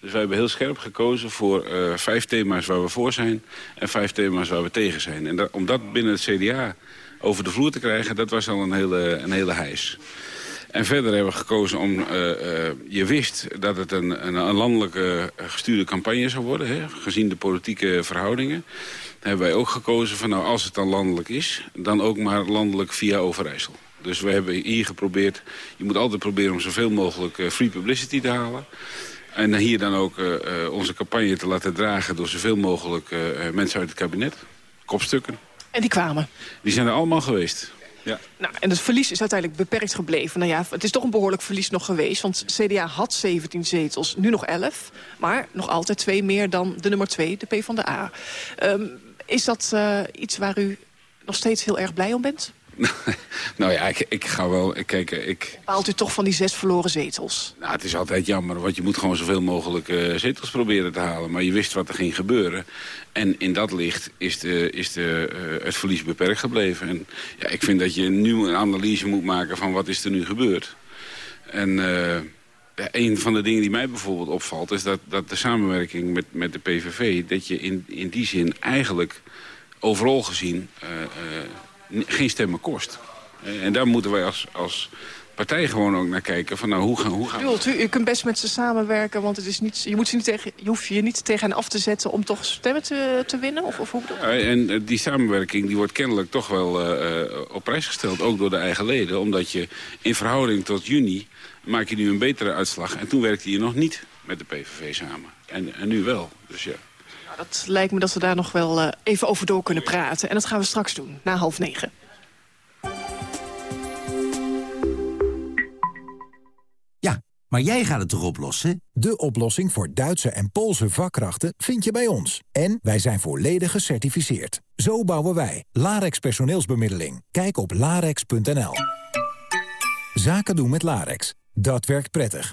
Dus wij hebben heel scherp gekozen voor eh, vijf thema's waar we voor zijn... en vijf thema's waar we tegen zijn. En om dat binnen het CDA over de vloer te krijgen, dat was al een hele, een hele heis. En verder hebben we gekozen om... eh, eh, je wist dat het een, een, een landelijke gestuurde campagne zou worden... Hè, gezien de politieke verhoudingen. Hebben wij ook gekozen van nou, als het dan landelijk is... dan ook maar landelijk via Overijssel. Dus we hebben hier geprobeerd... je moet altijd proberen om zoveel mogelijk free publicity te halen... En hier dan ook eh, eh, onze campagne te laten dragen... door zoveel mogelijk eh, mensen uit het kabinet. Kopstukken. En die kwamen. Die zijn er allemaal geweest. Ja. Nou, en het verlies is uiteindelijk beperkt gebleven. Nou ja, het is toch een behoorlijk verlies nog geweest. Want CDA had 17 zetels, nu nog 11. Maar nog altijd twee meer dan de nummer 2, de PvdA. Um, is dat uh, iets waar u nog steeds heel erg blij om bent? nou ja, ik, ik ga wel... Ik, kijk, ik... Behaalt u toch van die zes verloren zetels? Nou, het is altijd jammer, want je moet gewoon zoveel mogelijk uh, zetels proberen te halen. Maar je wist wat er ging gebeuren. En in dat licht is, de, is de, uh, het verlies beperkt gebleven. En ja, ik vind dat je nu een analyse moet maken van wat is er nu gebeurd. En... Uh, ja, een van de dingen die mij bijvoorbeeld opvalt... is dat, dat de samenwerking met, met de PVV... dat je in, in die zin eigenlijk overal gezien uh, uh, geen stemmen kost. Uh, en daar moeten wij als, als partij gewoon ook naar kijken. Van, nou, hoe gaan, hoe gaan Bedoelt u, u kunt best met ze samenwerken... want het is niet, je, moet ze niet tegen, je hoeft je niet tegen hen af te zetten... om toch stemmen te, te winnen? Of, of hoe ja, en die samenwerking die wordt kennelijk toch wel op prijs gesteld. Ook door de eigen leden. Omdat je in verhouding tot juni maak je nu een betere uitslag. En toen werkte je nog niet met de PVV samen. En, en nu wel, dus ja. Nou, dat lijkt me dat we daar nog wel uh, even over door kunnen praten. En dat gaan we straks doen, na half negen. Ja, maar jij gaat het toch oplossen? De oplossing voor Duitse en Poolse vakkrachten vind je bij ons. En wij zijn volledig gecertificeerd. Zo bouwen wij. Larex personeelsbemiddeling. Kijk op larex.nl. Zaken doen met Larex. Dat werkt prettig.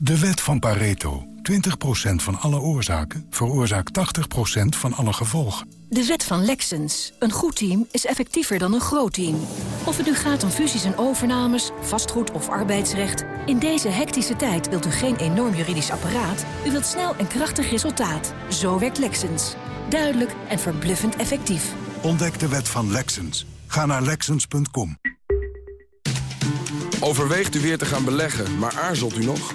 De wet van Pareto. 20% van alle oorzaken veroorzaakt 80% van alle gevolgen. De wet van Lexens. Een goed team is effectiever dan een groot team. Of het nu gaat om fusies en overnames, vastgoed of arbeidsrecht... in deze hectische tijd wilt u geen enorm juridisch apparaat. U wilt snel en krachtig resultaat. Zo werkt Lexens. Duidelijk en verbluffend effectief. Ontdek de wet van Lexens. Ga naar Lexens.com. Overweegt u weer te gaan beleggen, maar aarzelt u nog?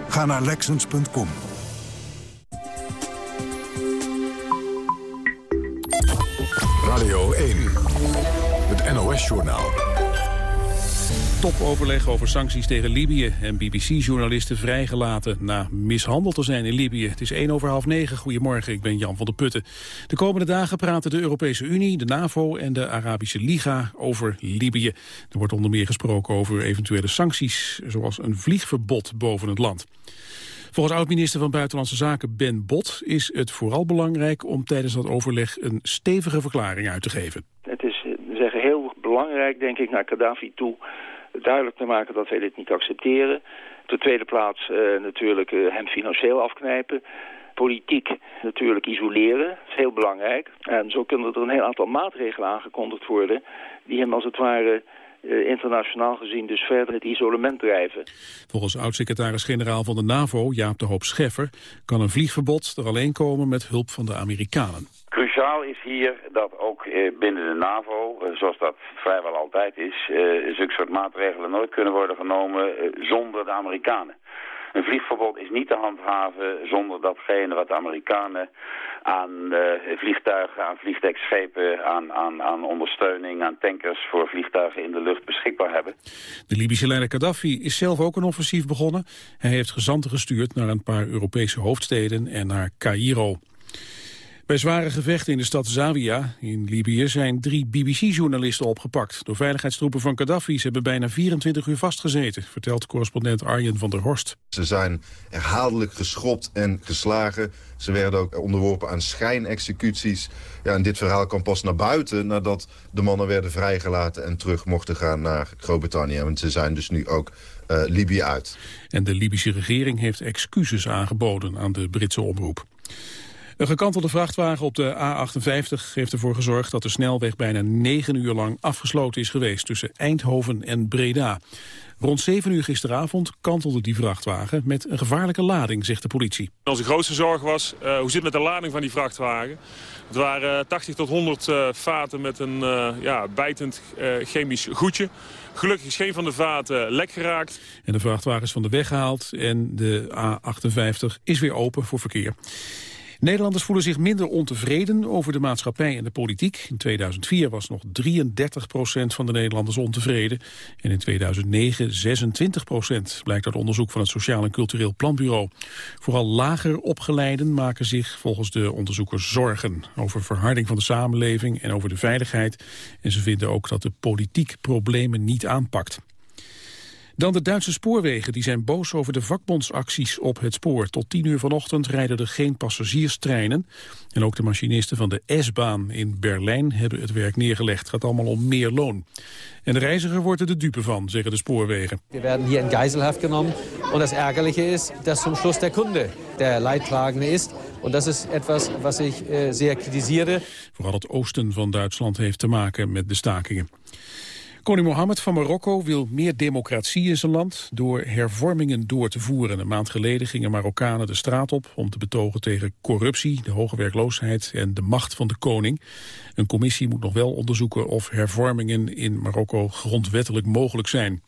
Ga naar Lexens.com. Radio 1, het NOS-journaal. Topoverleg over sancties tegen Libië en BBC-journalisten vrijgelaten na mishandeld te zijn in Libië. Het is 1 over half 9. Goedemorgen, ik ben Jan van der Putten. De komende dagen praten de Europese Unie, de NAVO en de Arabische Liga over Libië. Er wordt onder meer gesproken over eventuele sancties, zoals een vliegverbod boven het land. Volgens oud-minister van Buitenlandse Zaken Ben Bot is het vooral belangrijk om tijdens dat overleg een stevige verklaring uit te geven. Het is zeggen, heel belangrijk, denk ik, naar Gaddafi toe duidelijk te maken dat wij dit niet accepteren. Op de tweede plaats uh, natuurlijk uh, hem financieel afknijpen. Politiek natuurlijk isoleren, dat is heel belangrijk. En zo kunnen er een heel aantal maatregelen aangekondigd worden... die hem als het ware uh, internationaal gezien dus verder het isolement drijven. Volgens oud-secretaris-generaal van de NAVO, Jaap de Hoop Scheffer... kan een vliegverbod er alleen komen met hulp van de Amerikanen. Cruciaal is hier dat ook eh, binnen de NAVO, eh, zoals dat vrijwel altijd is, eh, zulke soort maatregelen nooit kunnen worden genomen zonder de Amerikanen. Een vliegverbod is niet te handhaven zonder datgene wat de Amerikanen aan vliegtuigen, aan vliegdekschepen, aan, aan, aan ondersteuning, aan tankers voor vliegtuigen in de lucht beschikbaar hebben. De Libische leider Gaddafi is zelf ook een offensief begonnen. Hij heeft gezanten gestuurd naar een paar Europese hoofdsteden en naar Cairo. Bij zware gevechten in de stad Zawiya in Libië zijn drie BBC-journalisten opgepakt. Door veiligheidstroepen van Gaddafi. Ze hebben bijna 24 uur vastgezeten, vertelt correspondent Arjen van der Horst. Ze zijn herhaaldelijk geschopt en geslagen. Ze werden ook onderworpen aan schijnexecuties. Ja, en dit verhaal kwam pas naar buiten nadat de mannen werden vrijgelaten... en terug mochten gaan naar Groot-Brittannië. Want ze zijn dus nu ook uh, Libië uit. En de Libische regering heeft excuses aangeboden aan de Britse omroep. Een gekantelde vrachtwagen op de A58 heeft ervoor gezorgd dat de snelweg bijna negen uur lang afgesloten is geweest tussen Eindhoven en Breda. Rond 7 uur gisteravond kantelde die vrachtwagen met een gevaarlijke lading, zegt de politie. Onze grootste zorg was, uh, hoe zit het met de lading van die vrachtwagen? Het waren 80 tot 100 uh, vaten met een uh, ja, bijtend chemisch goedje. Gelukkig is geen van de vaten lek geraakt. En de vrachtwagen is van de weg gehaald en de A58 is weer open voor verkeer. Nederlanders voelen zich minder ontevreden over de maatschappij en de politiek. In 2004 was nog 33 procent van de Nederlanders ontevreden. En in 2009 26 procent, blijkt uit onderzoek van het Sociaal en Cultureel Planbureau. Vooral lager opgeleiden maken zich volgens de onderzoekers zorgen over verharding van de samenleving en over de veiligheid. En ze vinden ook dat de politiek problemen niet aanpakt. Dan de Duitse spoorwegen, die zijn boos over de vakbondsacties op het spoor. Tot tien uur vanochtend rijden er geen passagierstreinen. En ook de machinisten van de S-baan in Berlijn hebben het werk neergelegd. Het gaat allemaal om meer loon. En de reiziger wordt er de dupe van, zeggen de spoorwegen. We werden hier in Geiselhaft genomen. En het Ärgerliche is dat zum Schluss der Kunde der Leidtragende is. En dat is etwas wat ik uh, zeer kritiseerde. Vooral het oosten van Duitsland heeft te maken met de stakingen. Koning Mohammed van Marokko wil meer democratie in zijn land door hervormingen door te voeren. Een maand geleden gingen Marokkanen de straat op om te betogen tegen corruptie, de hoge werkloosheid en de macht van de koning. Een commissie moet nog wel onderzoeken of hervormingen in Marokko grondwettelijk mogelijk zijn.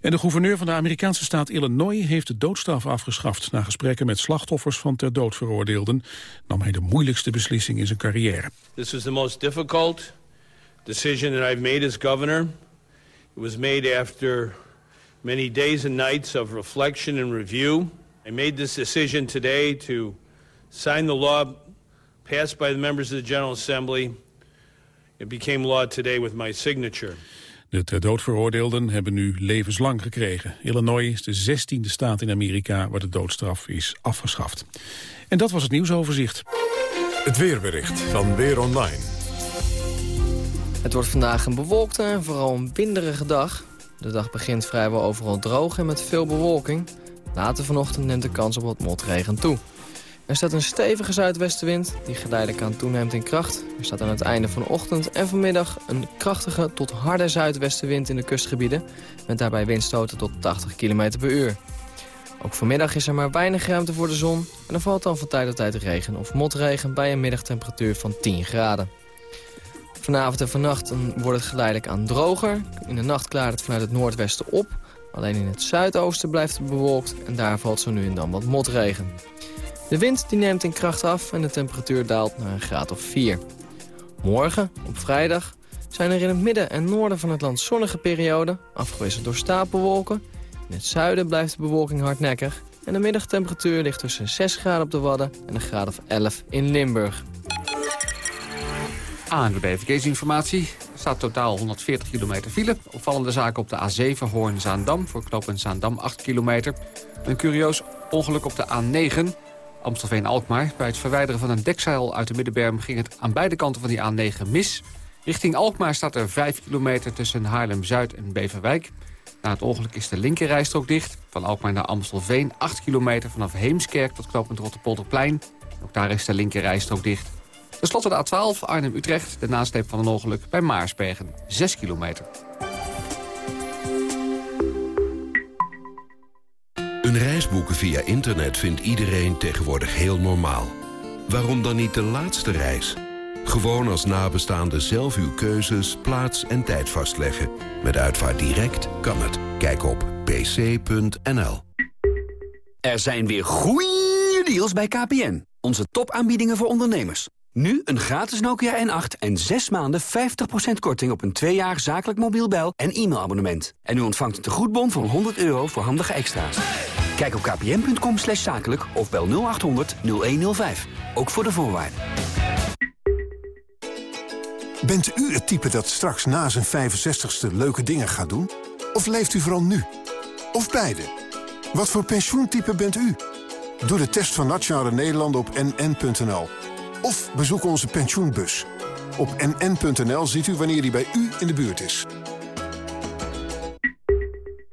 En de gouverneur van de Amerikaanse staat Illinois heeft de doodstraf afgeschaft. Na gesprekken met slachtoffers van ter dood veroordeelden nam hij de moeilijkste beslissing in zijn carrière. This was the most difficult decision that I've made as governor. It was made after many days and nights of reflection and review. I made this decision today to sign the law passed by the members of the General Assembly. It became law today with my signature. De ter dood veroordeelden hebben nu levenslang gekregen. Illinois is de zestiende staat in Amerika waar de doodstraf is afgeschaft. En dat was het nieuwsoverzicht. Het weerbericht van Weer Online. Het wordt vandaag een bewolkte en vooral een winderige dag. De dag begint vrijwel overal droog en met veel bewolking. Later vanochtend neemt de kans op wat motregen toe. Er staat een stevige zuidwestenwind die geleidelijk aan toeneemt in kracht. Er staat aan het einde van de ochtend en vanmiddag een krachtige tot harde zuidwestenwind in de kustgebieden... met daarbij windstoten tot 80 km per uur. Ook vanmiddag is er maar weinig ruimte voor de zon... en er valt dan van tijd tot tijd regen of motregen bij een middagtemperatuur van 10 graden. Vanavond en vannacht wordt het geleidelijk aan droger. In de nacht klaart het vanuit het noordwesten op. Alleen in het zuidoosten blijft het bewolkt en daar valt zo nu en dan wat motregen. De wind die neemt in kracht af en de temperatuur daalt naar een graad of 4. Morgen, op vrijdag, zijn er in het midden en noorden van het land zonnige perioden... afgewisseld door stapelwolken. In het zuiden blijft de bewolking hardnekkig... en de middagtemperatuur ligt tussen 6 graden op de Wadden en een graad of 11 in Limburg. ANWB Verkeersinformatie. Er staat totaal 140 kilometer file. Opvallende zaken op de A7 Hoorn-Zaandam voor knooppunt Zaandam 8 kilometer. Een curieus ongeluk op de A9 Amstelveen-Alkmaar. Bij het verwijderen van een dekzeil uit de middenberm ging het aan beide kanten van die A9 mis. Richting Alkmaar staat er 5 kilometer tussen Haarlem-Zuid en Beverwijk. Na het ongeluk is de linkerrijstrook dicht. Van Alkmaar naar Amstelveen 8 kilometer vanaf Heemskerk tot knooppunt Rotterpolderplein. Ook daar is de linkerrijstrook dicht. Ten slotte de A12 Arnhem-Utrecht, de nasleep van een ongeluk bij Maarsbergen. 6 kilometer. Een reis boeken via internet vindt iedereen tegenwoordig heel normaal. Waarom dan niet de laatste reis? Gewoon als nabestaande zelf uw keuzes, plaats en tijd vastleggen. Met Uitvaart Direct kan het. Kijk op pc.nl. Er zijn weer goeie deals bij KPN. Onze topaanbiedingen voor ondernemers. Nu een gratis Nokia N8 en 6 maanden 50% korting op een 2 jaar zakelijk mobiel bel- en e-mailabonnement. En u ontvangt een tegoedbon van 100 euro voor handige extra's. Kijk op kpn.com slash zakelijk of bel 0800 0105. Ook voor de voorwaarden. Bent u het type dat straks na zijn 65ste leuke dingen gaat doen? Of leeft u vooral nu? Of beide? Wat voor pensioentype bent u? Doe de test van Nationale Nederlanden op nn.nl. Of bezoek onze pensioenbus. Op nn.nl ziet u wanneer die bij u in de buurt is.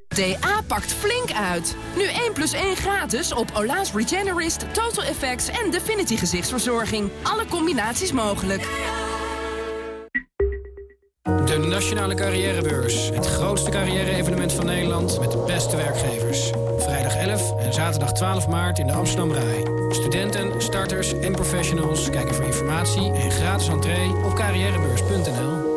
DA pakt flink uit. Nu 1 plus 1 gratis op Ola's Regenerist, Total Effects en Definity gezichtsverzorging. Alle combinaties mogelijk. De Nationale Carrièrebeurs. Het grootste carrière-evenement van Nederland met de beste werkgevers. Vrijdag 11 en zaterdag 12 maart in de Amsterdam Rai. Studenten, starters en professionals kijken voor informatie en gratis entree op carrièrebeurs.nl.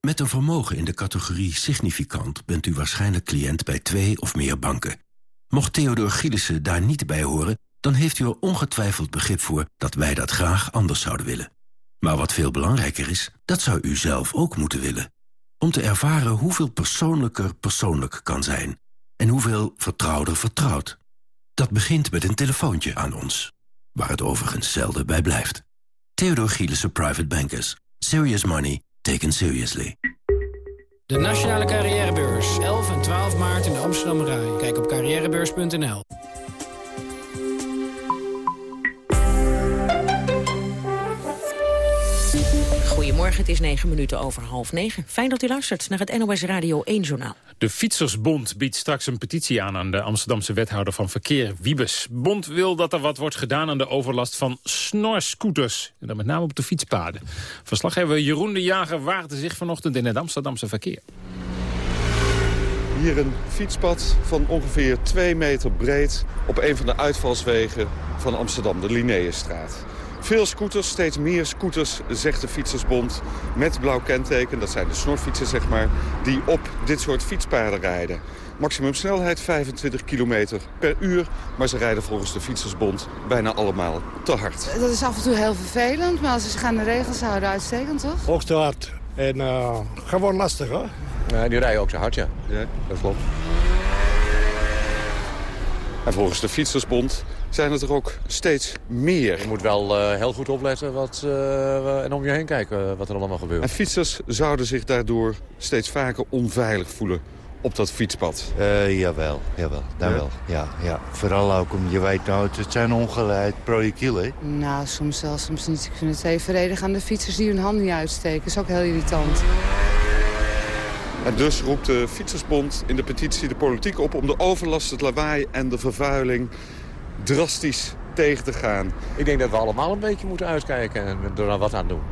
Met een vermogen in de categorie significant bent u waarschijnlijk cliënt bij twee of meer banken. Mocht Theodor Gielissen daar niet bij horen, dan heeft u er ongetwijfeld begrip voor dat wij dat graag anders zouden willen. Maar wat veel belangrijker is, dat zou u zelf ook moeten willen. Om te ervaren hoeveel persoonlijker persoonlijk kan zijn. En hoeveel vertrouwder vertrouwd. Dat begint met een telefoontje aan ons. Waar het overigens zelden bij blijft. Theodor Gielissen Private Bankers. Serious money taken seriously. De Nationale Carrièrebeurs. 11 en 12 maart in de Amsterdam Rai. Kijk op carrièrebeurs.nl. Goedemorgen, het is negen minuten over half negen. Fijn dat u luistert naar het NOS Radio 1 Journaal. De Fietsersbond biedt straks een petitie aan aan de Amsterdamse wethouder van verkeer, Wiebes. Bond wil dat er wat wordt gedaan aan de overlast van snorscooters. En dan met name op de fietspaden. Verslaggever Jeroen de Jager waagde zich vanochtend in het Amsterdamse verkeer. Hier een fietspad van ongeveer 2 meter breed op een van de uitvalswegen van Amsterdam, de Linnaeusstraat. Veel scooters, steeds meer scooters, zegt de Fietsersbond, met blauw kenteken. Dat zijn de snorfietsen, zeg maar, die op dit soort fietspaden rijden. Maximum snelheid 25 km per uur, maar ze rijden volgens de Fietsersbond bijna allemaal te hard. Dat is af en toe heel vervelend, maar als ze zich aan de regels houden, uitstekend toch? Hoog te hard en uh, gewoon lastig hoor. Ja, die rijden ook zo hard, ja. Ja. Dat klopt. En volgens de Fietsersbond zijn het er ook steeds meer. Je moet wel uh, heel goed opletten wat, uh, en om je heen kijken wat er allemaal gebeurt. En fietsers zouden zich daardoor steeds vaker onveilig voelen op dat fietspad. Uh, jawel, jawel, daar ja? wel. Ja, ja. Vooral ook om, je weet nou, het zijn ongeleid projectielen. Nou, soms wel, soms niet. Ik vind het evenredig aan de fietsers die hun hand niet uitsteken. Dat is ook heel irritant. En dus roept de Fietsersbond in de petitie de politiek op... om de overlast, het lawaai en de vervuiling drastisch tegen te gaan. Ik denk dat we allemaal een beetje moeten uitkijken en er wat aan doen.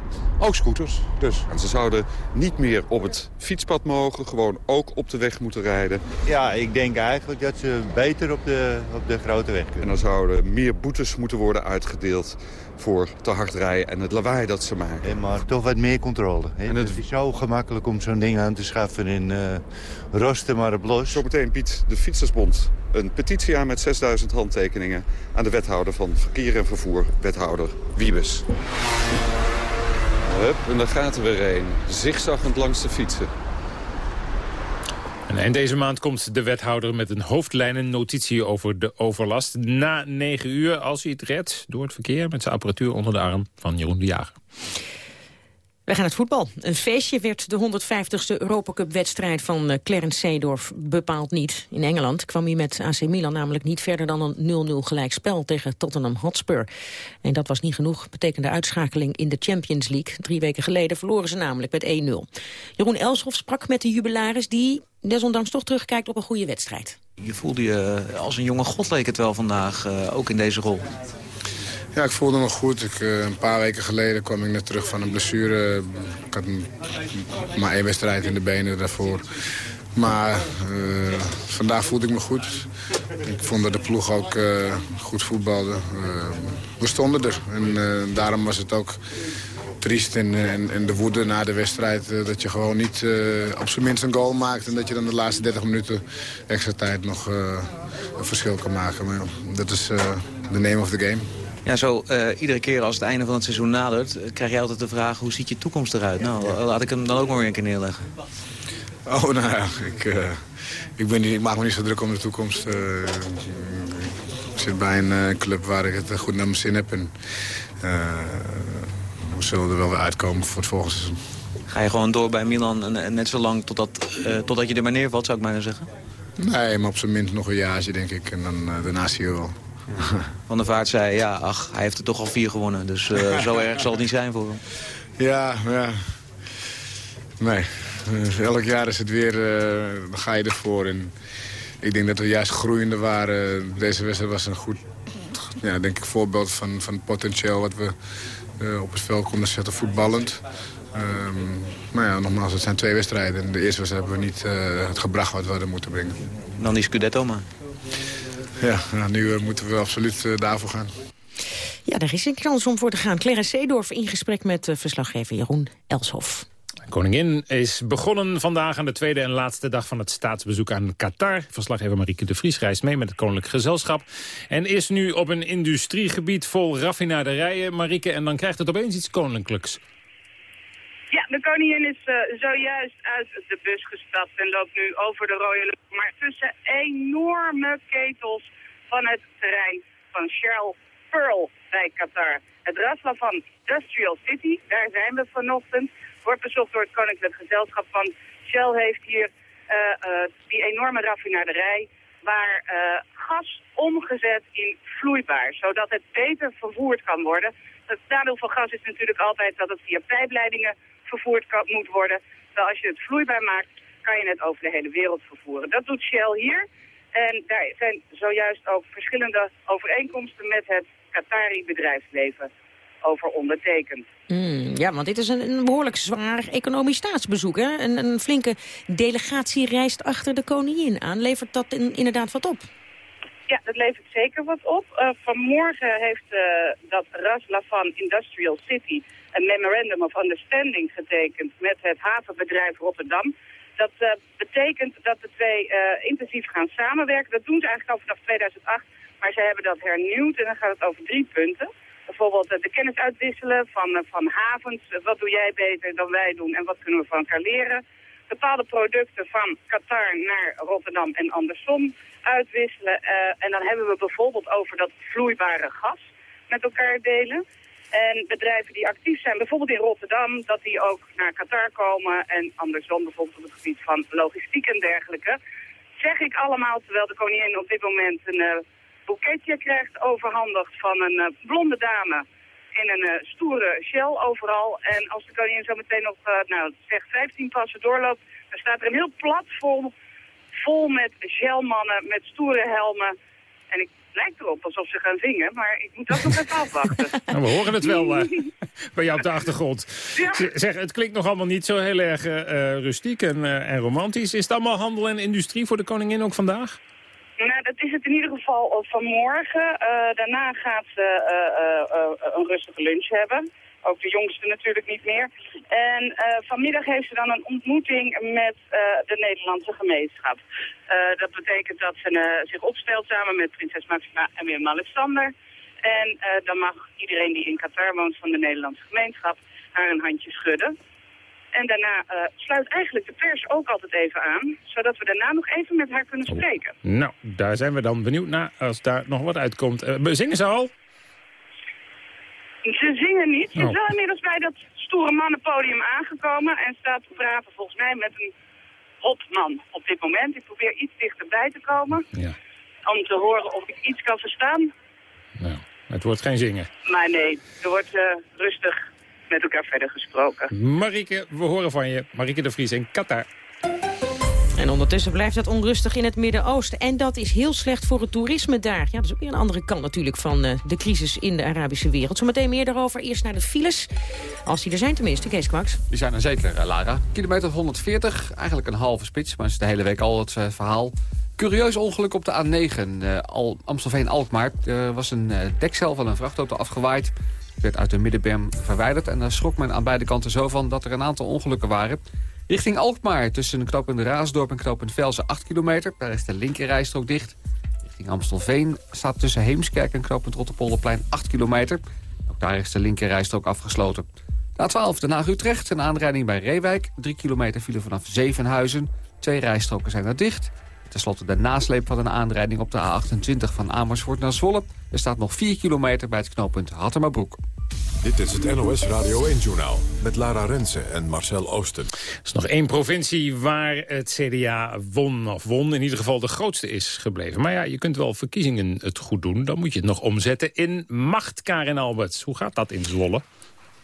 Ook scooters, dus. En ze zouden niet meer op het fietspad mogen, gewoon ook op de weg moeten rijden. Ja, ik denk eigenlijk dat ze beter op de, op de grote weg kunnen. En dan zouden meer boetes moeten worden uitgedeeld voor te hard rijden en het lawaai dat ze maken. En maar toch wat meer controle. Hè? En het... het is zo gemakkelijk om zo'n ding aan te schaffen en uh, rosten maar op los. Zometeen biedt de Fietsersbond een petitie aan met 6000 handtekeningen... aan de wethouder van Verkeer en Vervoer, wethouder Wiebes. Hup, en daar gaat er weer een. Zigzaggend langs de fietsen. En deze maand komt de wethouder met een hoofdlijnen notitie over de overlast. Na negen uur, als hij het redt, door het verkeer met zijn apparatuur onder de arm van Jeroen de Jager. We gaan het voetbal. Een feestje werd de 150ste Europacup-wedstrijd van Clarence Seedorf bepaald niet. In Engeland kwam hij met AC Milan namelijk niet verder dan een 0-0 gelijkspel tegen Tottenham Hotspur. En dat was niet genoeg, betekende uitschakeling in de Champions League. Drie weken geleden verloren ze namelijk met 1-0. Jeroen Elshoff sprak met de jubilaris die desondanks toch terugkijkt op een goede wedstrijd. Je voelde je als een jonge god leek het wel vandaag, ook in deze rol. Ja, ik voelde me goed. Ik, uh, een paar weken geleden kwam ik net terug van een blessure. Ik had maar één wedstrijd in de benen daarvoor. Maar uh, vandaag voelde ik me goed. Ik vond dat de ploeg ook uh, goed voetbalde. we stonden er. En daarom was het ook triest en, en, en, de woede na de wedstrijd... dat je gewoon niet op zijn minst een goal maakt... en dat je dan de laatste 30 minuten extra tijd nog een verschil kan maken. Maar dat is de name of the game. Ja, zo uh, iedere keer als het einde van het seizoen nadert... krijg je altijd de vraag, hoe ziet je toekomst eruit? Nou, laat ik hem dan ook maar weer een keer neerleggen. Oh, nou ja, ik, uh, ik, ben niet, ik maak me niet zo druk om de toekomst. Uh, ik zit bij een club waar ik het goed naar mijn zin heb. En we zullen er wel weer uitkomen voor het volgende seizoen. Ga je gewoon door bij Milan en, net zo lang totdat, totdat je er maar neervalt, zou ik bijna zeggen? Nee, maar op zijn minst nog een jaartje, denk ik. En dan, daarna zie je wel. Van der Vaart zei, ja, ach, hij heeft er toch al vier gewonnen. Dus uh, zo erg zal het niet zijn voor hem. Ja, ja. Nee, elk jaar is het weer, uh, dan ga je ervoor. En ik denk dat we juist groeiende waren. Deze wedstrijd was een goed, ja, denk ik, voorbeeld van, van het potentieel... wat we uh, op het veld konden zetten voetballend. Um, maar ja, nogmaals, het zijn twee wedstrijden. En de eerste wedstrijd hebben we niet het gebracht wat we hadden moeten brengen. Dan die Scudetto maar. Ja, nou, nu uh, moeten we absoluut uh, daarvoor gaan. Ja, daar is een kans om voor te gaan. Claire Seedorf in gesprek met uh, verslaggever Jeroen Elshoff. Koningin is begonnen vandaag aan de tweede en laatste dag van het staatsbezoek aan Qatar. Verslaggever Marieke de Vries reist mee met het Koninklijk Gezelschap. En is nu op een industriegebied vol raffinaderijen, Marieke. En dan krijgt het opeens iets koninklijks. Ja, de koningin is uh, zojuist uit de bus gestapt en loopt nu over de rode lucht. Maar tussen enorme ketels van het terrein van Shell Pearl bij Qatar. Het Rasla van Industrial City, daar zijn we vanochtend. Wordt bezocht door het Koninklijk Gezelschap van Shell heeft hier uh, uh, die enorme raffinaderij waar eh, gas omgezet in vloeibaar, zodat het beter vervoerd kan worden. Het nadeel van gas is natuurlijk altijd dat het via pijpleidingen vervoerd kan, moet worden. Terwijl als je het vloeibaar maakt, kan je het over de hele wereld vervoeren. Dat doet Shell hier. En daar zijn zojuist ook verschillende overeenkomsten met het Qatari bedrijfsleven over ondertekend. Hmm, ja, want dit is een, een, behoorlijk zwaar economisch staatsbezoek. Hè? Een, een, flinke delegatie reist achter de koningin aan. Levert dat inderdaad wat op? Ja, dat levert zeker wat op. Uh, vanmorgen heeft uh, dat Ras Lavan Industrial City een memorandum of understanding getekend met het havenbedrijf Rotterdam. Dat uh, betekent dat de twee intensief gaan samenwerken. Dat doen ze eigenlijk al vanaf 2008, maar ze hebben dat hernieuwd en dan gaat het over drie punten bijvoorbeeld de kennis uitwisselen van, van havens. Wat doe jij beter dan wij doen en wat kunnen we van elkaar leren? Bepaalde producten van Qatar naar Rotterdam en andersom uitwisselen. En dan hebben we bijvoorbeeld over dat vloeibare gas met elkaar delen. En bedrijven die actief zijn, bijvoorbeeld in Rotterdam, dat die ook naar Qatar komen. En andersom bijvoorbeeld op het gebied van logistiek en dergelijke. Zeg ik allemaal, terwijl de koningin op dit moment een uh, boeketje krijgt overhandigd van een uh, blonde dame in een uh, stoere shell overal. En als de koningin zo meteen nog, nou zeg 15 passen doorloopt, dan staat er een heel platform vol met shellmannen met stoere helmen. En ik lijkt erop alsof ze gaan zingen, maar ik moet ook nog even afwachten. Nou, we horen het wel uh, bij jou op de achtergrond. Ja. Zeg, het klinkt nog allemaal niet zo heel erg uh, rustiek en, uh, en romantisch. Is het allemaal handel en industrie voor de koningin ook vandaag? Nou, dat is het in ieder geval vanmorgen. Daarna gaat ze een rustige lunch hebben. Ook de jongste natuurlijk niet meer. En vanmiddag heeft ze dan een ontmoeting met de Nederlandse gemeenschap. dat betekent dat ze zich opstelt samen met prinses Maxima en Willem-Alexander. En dan mag iedereen die in Qatar woont van de Nederlandse gemeenschap haar een handje schudden. En daarna sluit eigenlijk de pers ook altijd even aan, zodat we daarna nog even met haar kunnen spreken. Nou, daar zijn we dan benieuwd naar als daar nog wat uitkomt. Uh, zingen ze al? Ze zingen niet. Ze is oh. wel inmiddels bij dat stoere mannenpodium aangekomen en staat te praten volgens mij met een hot man op dit moment. Ik probeer iets dichterbij te komen ja. om te horen of ik iets kan verstaan. Nou, het wordt geen zingen. Maar nee, er wordt uh, rustig met elkaar verder gesproken. Marike, we horen van je. Marike de Vries in Qatar. En ondertussen blijft het onrustig in het Midden-Oosten. En dat is heel slecht voor het toerisme daar. Ja, dat is ook weer een andere kant natuurlijk van uh, de crisis in de Arabische wereld. Zometeen meer daarover. Eerst naar de files. Als die er zijn tenminste, Kees Kwaks. Die zijn er zeker, uh, Lara. Kilometer 140, eigenlijk een halve spits. Maar is de hele week al het uh, verhaal. Curieus ongeluk op de A9, Al Amstelveen-Alkmaar. Er was een deksel van een vrachtauto afgewaaid werd uit de middenberm verwijderd. En daar schrok men aan beide kanten zo van dat er een aantal ongelukken waren. Richting Alkmaar tussen knooppunt Raasdorp en knooppunt Velsen 8 kilometer. Daar is de linkerrijstrook dicht. Richting Amstelveen staat tussen Heemskerk en knooppunt Rotterpolderplein 8 kilometer. Ook daar is de linkerrijstrook afgesloten. De A12 Den Haag-Utrecht, een aanrijding bij Reewijk. 3 kilometer file vanaf Zevenhuizen. Twee rijstroken zijn er dicht. Ten slotte de nasleep van een aanrijding op de A28 van Amersfoort naar Zwolle. Er staat nog 4 kilometer bij het knooppunt Hattemerbroek. Dit is het NOS Radio 1-journaal met Lara Rensen en Marcel Oosten. Er is nog één provincie waar het CDA won, of won, in ieder geval de grootste is gebleven. Maar ja, je kunt wel verkiezingen het goed doen. Dan moet je het nog omzetten in macht, Karin Alberts. Hoe gaat dat in Zwolle?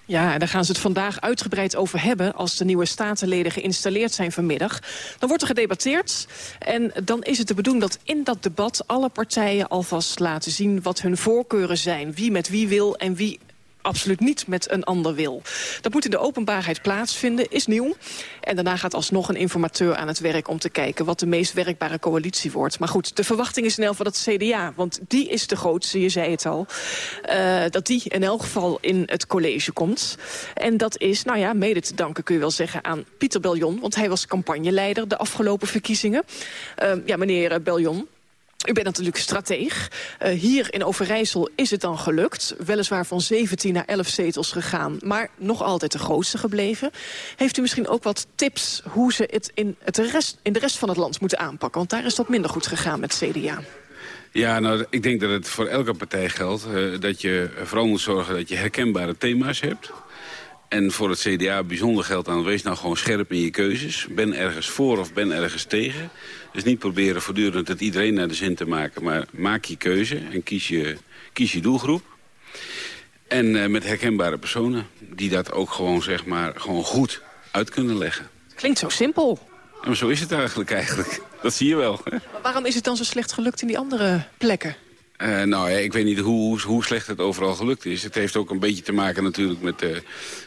Ja, daar gaan ze het vandaag uitgebreid over hebben... als de nieuwe statenleden geïnstalleerd zijn vanmiddag. Dan wordt er gedebatteerd en dan is het de bedoeling... dat in dat debat alle partijen alvast laten zien wat hun voorkeuren zijn. Wie met wie wil en wie absoluut niet met een ander wil. Dat moet in de openbaarheid plaatsvinden, is nieuw. En daarna gaat alsnog een informateur aan het werk om te kijken... wat de meest werkbare coalitie wordt. Maar goed, de verwachting is snel van het CDA. Want die is de grootste, je zei het al. Uh, dat die in elk geval in het college komt. En dat is, nou ja, mede te danken kun je wel zeggen aan Pieter Beljon. Want hij was campagneleider de afgelopen verkiezingen. Uh, ja, meneer Beljon, u bent natuurlijk strateeg. Uh, hier in Overijssel is het dan gelukt. Weliswaar van 17 naar 11 zetels gegaan, maar nog altijd de grootste gebleven. Heeft u misschien ook wat tips hoe ze het in, het rest, in de rest van het land moeten aanpakken? Want daar is dat minder goed gegaan met CDA. Ja, nou, ik denk dat het voor elke partij geldt uh, dat je vooral moet zorgen dat je herkenbare thema's hebt. En voor het CDA bijzonder geldt aan, wees nou gewoon scherp in je keuzes. Ben ergens voor of ben ergens tegen. Dus niet proberen voortdurend het iedereen naar de zin te maken. Maar maak je keuze en kies je, kies je doelgroep. En uh, met herkenbare personen die dat ook gewoon, zeg maar, gewoon goed uit kunnen leggen. Klinkt zo simpel. Ja, maar zo is het eigenlijk eigenlijk. Dat zie je wel. Maar waarom is het dan zo slecht gelukt in die andere plekken? Uh, nou ja, ik weet niet hoe, hoe slecht het overal gelukt is. Het heeft ook een beetje te maken natuurlijk met, uh,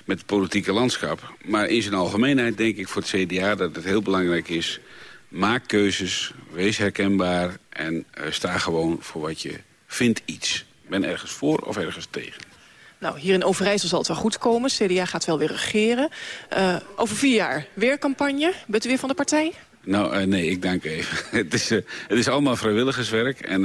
met het politieke landschap. Maar in zijn algemeenheid denk ik voor het CDA dat het heel belangrijk is... maak keuzes, wees herkenbaar en uh, sta gewoon voor wat je vindt iets. Ben ergens voor of ergens tegen. Nou, hier in Overijssel zal het wel goed komen. CDA gaat wel weer regeren. over vier jaar weer campagne. Bent u weer van de partij? Nou, nee, ik dank even. het, is, het is allemaal vrijwilligerswerk en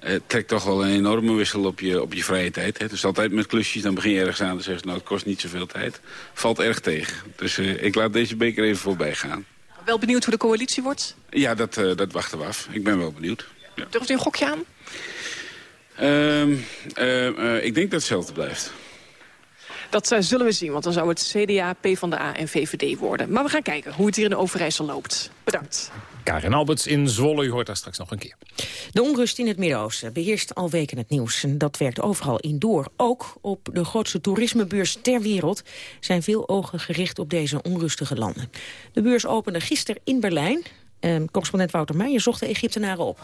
het trekt toch wel een enorme wissel op je, op je vrije tijd. Hè. Dus altijd met klusjes, dan begin je ergens aan en zeggen... nou, het kost niet zoveel tijd. Valt erg tegen. Dus uh, ik laat deze beker even voorbij gaan. Wel benieuwd hoe de coalitie wordt? Ja, dat, uh, dat wachten we af. Ik ben wel benieuwd. Ja. Durft u een gokje aan? Uh, ik denk dat het hetzelfde blijft. Dat zullen we zien, want dan zou het CDA, PvdA en VVD worden. Maar we gaan kijken hoe het hier in de Overijssel loopt. Bedankt. Karin Alberts in Zwolle, u hoort daar straks nog een keer. De onrust in het Midden-Oosten beheerst al weken het nieuws. En dat werkt overal in door. Ook op de grootste toerismebeurs ter wereld zijn veel ogen gericht op deze onrustige landen. De beurs opende gisteren in Berlijn. Eh, correspondent Wouter Meijer zocht de Egyptenaren op.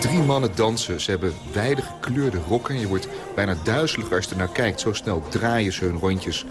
Drie mannen dansen. Ze hebben wijde gekleurde rokken. Je wordt bijna duizelig als je er naar kijkt. Zo snel draaien ze hun rondjes.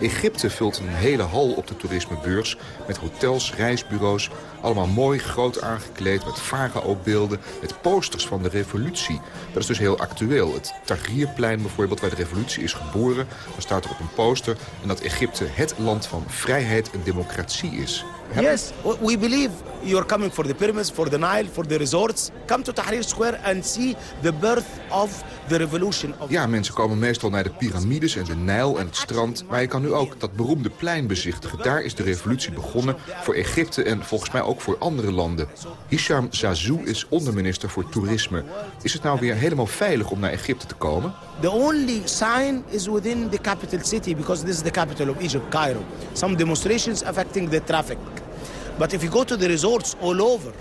Egypte vult een hele hal op de toerismebeurs... met hotels, reisbureaus, allemaal mooi groot aangekleed... met farao-beelden, met posters van de revolutie. Dat is dus heel actueel. Het Tahrirplein bijvoorbeeld, waar de revolutie is geboren... dan staat er op een poster en dat Egypte het land van vrijheid en democratie is. Yes, we believe you're coming for the pyramids, for the Nile, for the resorts. Come to Tahrir Square and see the birth of the revolution. Of ja, mensen komen meestal naar de piramides en de Nijl en het strand. Maar je kan nu ook dat beroemde plein bezichtigen. Daar is de revolutie begonnen voor Egypte en volgens mij ook voor andere landen. Hisham Zazou is onderminister voor toerisme. Is het nou weer helemaal veilig om naar Egypte te komen? The only sign is within the capital city because this is the capital of Egypt, Cairo. Some demonstrations affecting the traffic. But if you go to the resorts all over,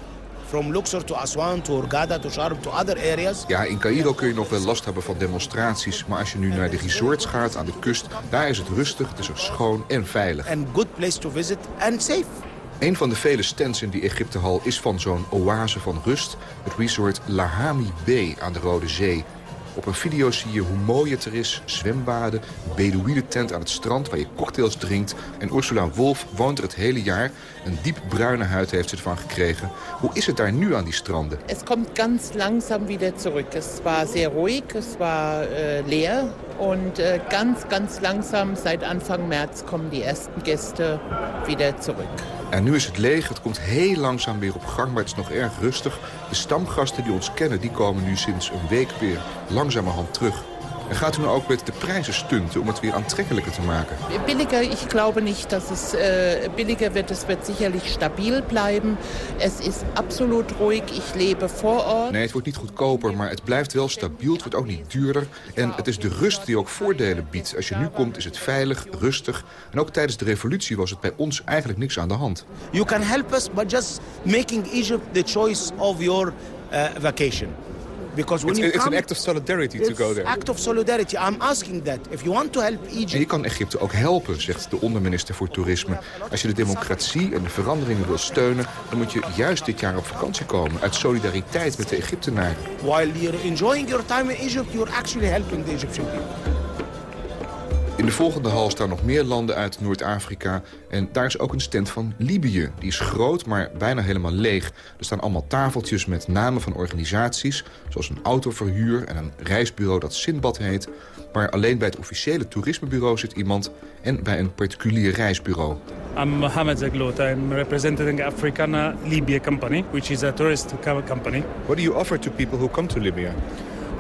from Luxor to Aswan to Hurghada to Sharm to other areas. Ja, in Cairo kun je nog wel last hebben van demonstraties. Maar als je nu naar de resorts gaat aan de kust, daar is het rustig, het is er schoon en veilig. And good place to visit and safe. Een van de vele stands in die Egyptehal is van zo'n oase van rust. Het resort Lahami Bay aan de Rode Zee. Op een video zie je hoe mooi het er is. Zwembaden, een tent aan het strand waar je cocktails drinkt. En Ursula Wolf woont er het hele jaar. Een diep bruine huid heeft ze ervan gekregen. Hoe is het daar nu aan die stranden? Het komt ganz langzaam weer terug. Het was zeer ruhig, het was uh, leer. En uh, ganz, ganz langsam, seit Anfang März, komen die eerste gasten weer terug. En nu is het leeg, het komt heel langzaam weer op gang, maar het is nog erg rustig. De stamgasten die ons kennen, die komen nu sinds een week weer langzamerhand terug. En gaat u nou ook met de prijzen stunten om het weer aantrekkelijker te maken? Billiger, ich glaube nicht, dass es äh, billiger wird. Es wird sicherlich stabil bleiben. Es ist absolut ruhig. Ich lebe vor Ort. Nee, het wordt niet goedkoper, maar het blijft wel stabiel. Het wordt ook niet duurder. En het is de rust die ook voordelen biedt. Als je nu komt is het veilig, rustig. En ook tijdens de revolutie was het bij ons eigenlijk niks aan de hand. You can help us by just making Egypt the choice of your uh, vacation. Because when it's, you it's come, an act of solidarity to go there. act of solidarity. I'm asking that. If you want to help Egypt... En je kan Egypte ook helpen, zegt de onderminister voor toerisme. Als je de democratie en de veranderingen wil steunen... dan moet je juist dit jaar op vakantie komen. Uit solidariteit met de Egyptenaren. While you're enjoying your time in Egypt... you're actually helping the Egyptian people. In de volgende hal staan nog meer landen uit Noord-Afrika. En daar is ook een stand van Libië. Die is groot, maar bijna helemaal leeg. Er staan allemaal tafeltjes met namen van organisaties... zoals een autoverhuur en een reisbureau dat Sinbad heet. Maar alleen bij het officiële toerismebureau zit iemand... en bij een particulier reisbureau. I'm Mohamed Zaglout. I'm representing Africana Libya Company, which is a tourist company. What do you offer to people who come to Libya?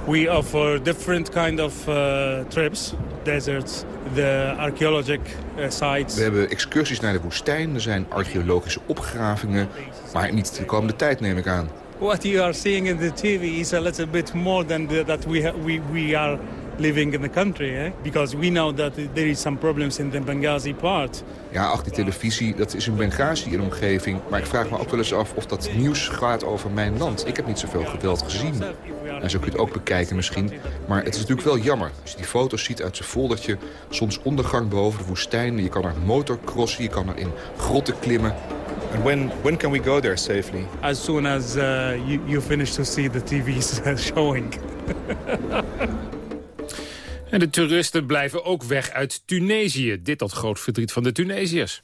We offer different kind of uh, trips, deserts, the archaeologic uh, sites. We hebben excursies naar de woestijn, er zijn archeologische opgravingen, maar niet de komende tijd neem ik aan. what you are seeing in the TV is a little bit more than the, that we, we, we are living in the country. Eh? Because we know that there is some problems in the Benghazi part. Ja, ach, die televisie, dat is een Benghazi in omgeving. Maar ik vraag me ook wel eens af of dat nieuws gaat over mijn land. Ik heb niet zoveel geweld gezien. En zo kun je het ook bekijken misschien. Maar het is natuurlijk wel jammer. Als je die foto's ziet uit zijn foldertje... zonsondergang boven de woestijn. Je kan er motorcrossen, je kan er in grotten klimmen. And when, when can we go there safely? As soon as uh, you, you finish to see the TV's showing. En de toeristen blijven ook weg uit Tunesië. Dit tot groot verdriet van de Tunesiërs.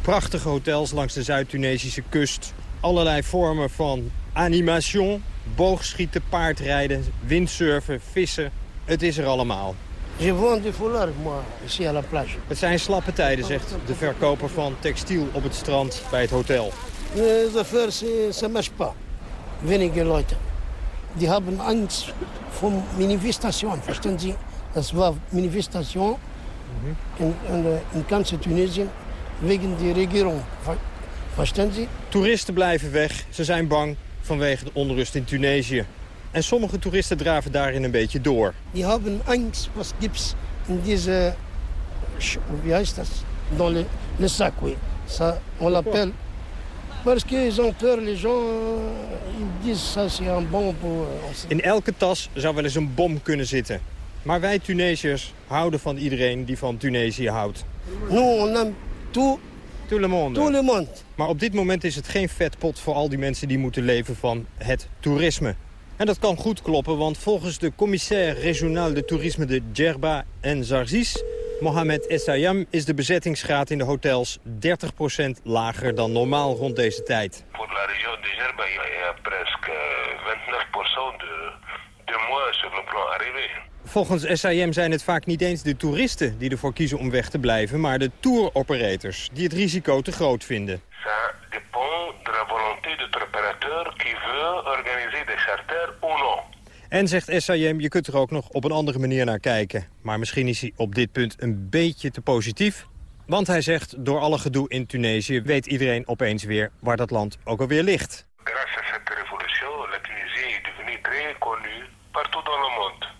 Prachtige hotels langs de Zuid-Tunesische kust. Allerlei vormen van animation, boogschieten, paardrijden, windsurfen, vissen. Het is er allemaal. Het zijn slappe tijden, zegt de verkoper van textiel op het strand bij het hotel. De marche pas. Wenige Leute. Die hebben angst voor manifestation, verstaan Sie? Das war Manifestation in, in, in ganze Tunesien wegen die regering. Verstaan Sie? Toeristen blijven weg. Ze zijn bang vanwege de onrust in Tunesië. En sommige toeristen draven daarin een beetje door. Die hebben angst, wat gibt's in deze... Wie heißt das? Dans le, le sac, oui. Ça, on l'appelle... Parce qu'ils ont peur, les gens, ils disent ça c'est un bon pour... In elke tas zou wel eens een bom kunnen zitten. Maar wij Tunesiërs houden van iedereen die van Tunesië houdt. Nous, tout, tout le monde. Tout le monde. Maar op dit moment is het geen vetpot voor al die mensen die moeten leven van het toerisme. En dat kan goed kloppen, want volgens de commissaire régional de toerisme de Djerba en Zarzis... Mohamed Essayam is de bezettingsgraad in de hotels 30% lager dan normaal rond deze tijd. Voor de regio de Djerba il y a presque 29% de, de moins sur le plan arrivé. Volgens SAM zijn het vaak niet eens de toeristen die ervoor kiezen om weg te blijven... maar de tour-operators die het risico te groot vinden. Ça dépend de la volonté de l'opérateur qui veut organiser des charters ou non. En zegt SAM, je kunt er ook nog op een andere manier naar kijken. Maar misschien is hij op dit punt een beetje te positief. Want hij zegt, door alle gedoe in Tunesië weet iedereen opeens weer waar dat land ook alweer ligt. Grâce à cette révolution, la Tunisie est devenue très connue partout dans le monde.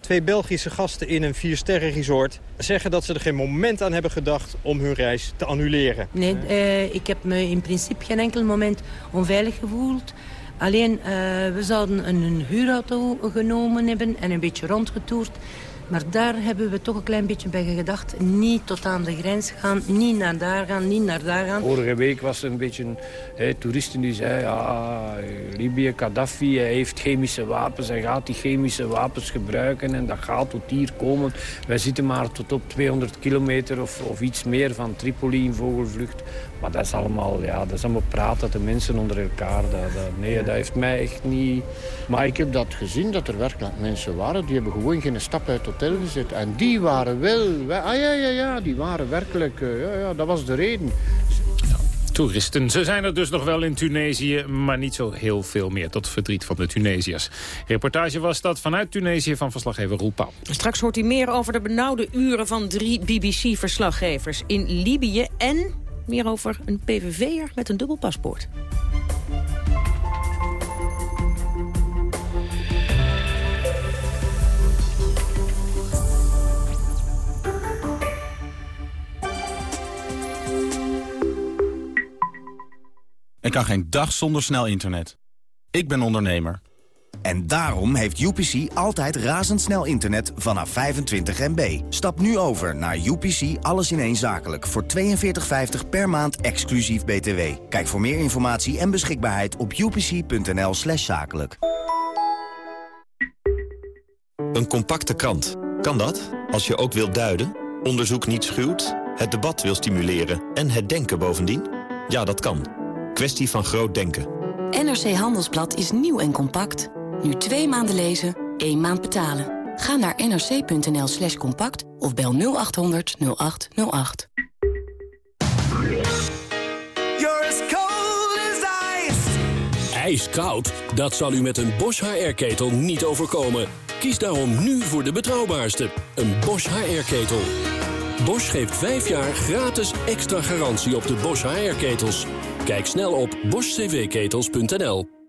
Twee Belgische gasten in een viersterrenresort zeggen dat ze er geen moment aan hebben gedacht om hun reis te annuleren. Nee, uh, ik heb me in principe geen enkel moment onveilig gevoeld. Alleen, uh, we zouden een, een huurauto genomen hebben en een beetje rondgetoerd. Maar daar hebben we toch een klein beetje bij gedacht. Niet tot aan de grens gaan, niet naar daar gaan, niet naar daar gaan. Vorige week was er een beetje hè, toeristen die zeiden... ja, Libië, Gaddafi, hij heeft chemische wapens. Hij gaat die chemische wapens gebruiken en dat gaat tot hier komen. Wij zitten maar tot op 200 kilometer of, of iets meer van Tripoli in vogelvlucht. Maar dat is allemaal, ja, dat is allemaal praten de mensen onder elkaar. Dat, dat, nee, dat heeft mij echt niet... Maar ik heb dat gezien, dat er werkelijk mensen waren... die hebben gewoon geen stap uit het hotel gezet. En die waren wel... Ah ja, ja, ja, die waren werkelijk... Uh, ja, ja, dat was de reden. Toeristen. Ze zijn er dus nog wel in Tunesië, maar niet zo heel veel meer. Tot verdriet van de Tunesiërs. Reportage was dat vanuit Tunesië van verslaggever Roel Pauw. Straks hoort u meer over de benauwde uren van drie BBC-verslaggevers in Libië... en meer over een PVV'er met een dubbel paspoort. Ik kan geen dag zonder snel internet. Ik ben ondernemer. En daarom heeft UPC altijd razendsnel internet vanaf 25 MB. Stap nu over naar UPC Alles in één Zakelijk voor 42,50 per maand exclusief BTW. Kijk voor meer informatie en beschikbaarheid op upc.nl slash zakelijk. Een compacte krant. Kan dat? Als je ook wilt duiden, onderzoek niet schuwt, het debat wil stimuleren en het denken bovendien? Ja, dat kan. Kwestie van groot denken. NRC Handelsblad is nieuw en compact. Nu twee maanden lezen, één maand betalen. Ga naar nrc.nl slash compact of bel 0800 0808. Ijskoud? Dat zal u met een Bosch HR-ketel niet overkomen. Kies daarom nu voor de betrouwbaarste, een Bosch HR-ketel. Bosch geeft 5 jaar gratis extra garantie op de Bosch HR-ketels. Kijk snel op boschcvketels.nl.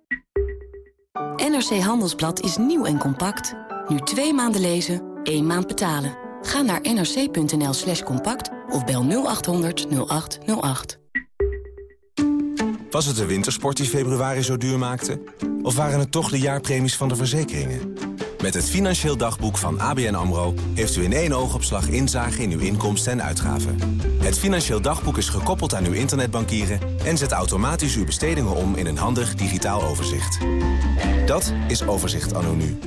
NRC Handelsblad is nieuw en compact. Nu twee maanden lezen, één maand betalen. Ga naar nrc.nl slash compact of bel 0800 0808. Was het de wintersport die februari zo duur maakte? Of waren het toch de jaarpremies van de verzekeringen? Met het Financieel Dagboek van ABN AMRO... heeft u in één oogopslag inzage in uw inkomsten en uitgaven. Het Financieel Dagboek is gekoppeld aan uw internetbankieren... en zet automatisch uw bestedingen om in een handig digitaal overzicht. Dat is Overzicht anno nu.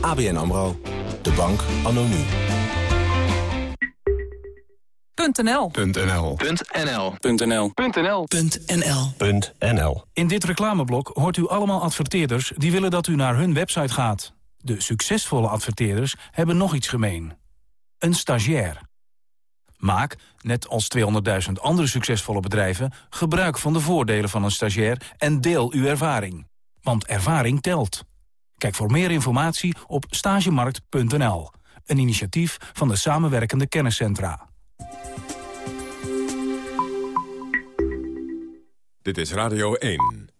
ABN AMRO. De bank anno nu. .nl. .nl. .nl. .nl. .nl. .nl. In dit reclameblok hoort u allemaal adverteerders die willen dat u naar hun website gaat. De succesvolle adverteerders hebben nog iets gemeen. Een stagiair. Maak, net als 200.000 andere succesvolle bedrijven... gebruik van de voordelen van een stagiair en deel uw ervaring. Want ervaring telt. Kijk voor meer informatie op stagemarkt.nl. Een initiatief van de samenwerkende kenniscentra. Dit is Radio 1.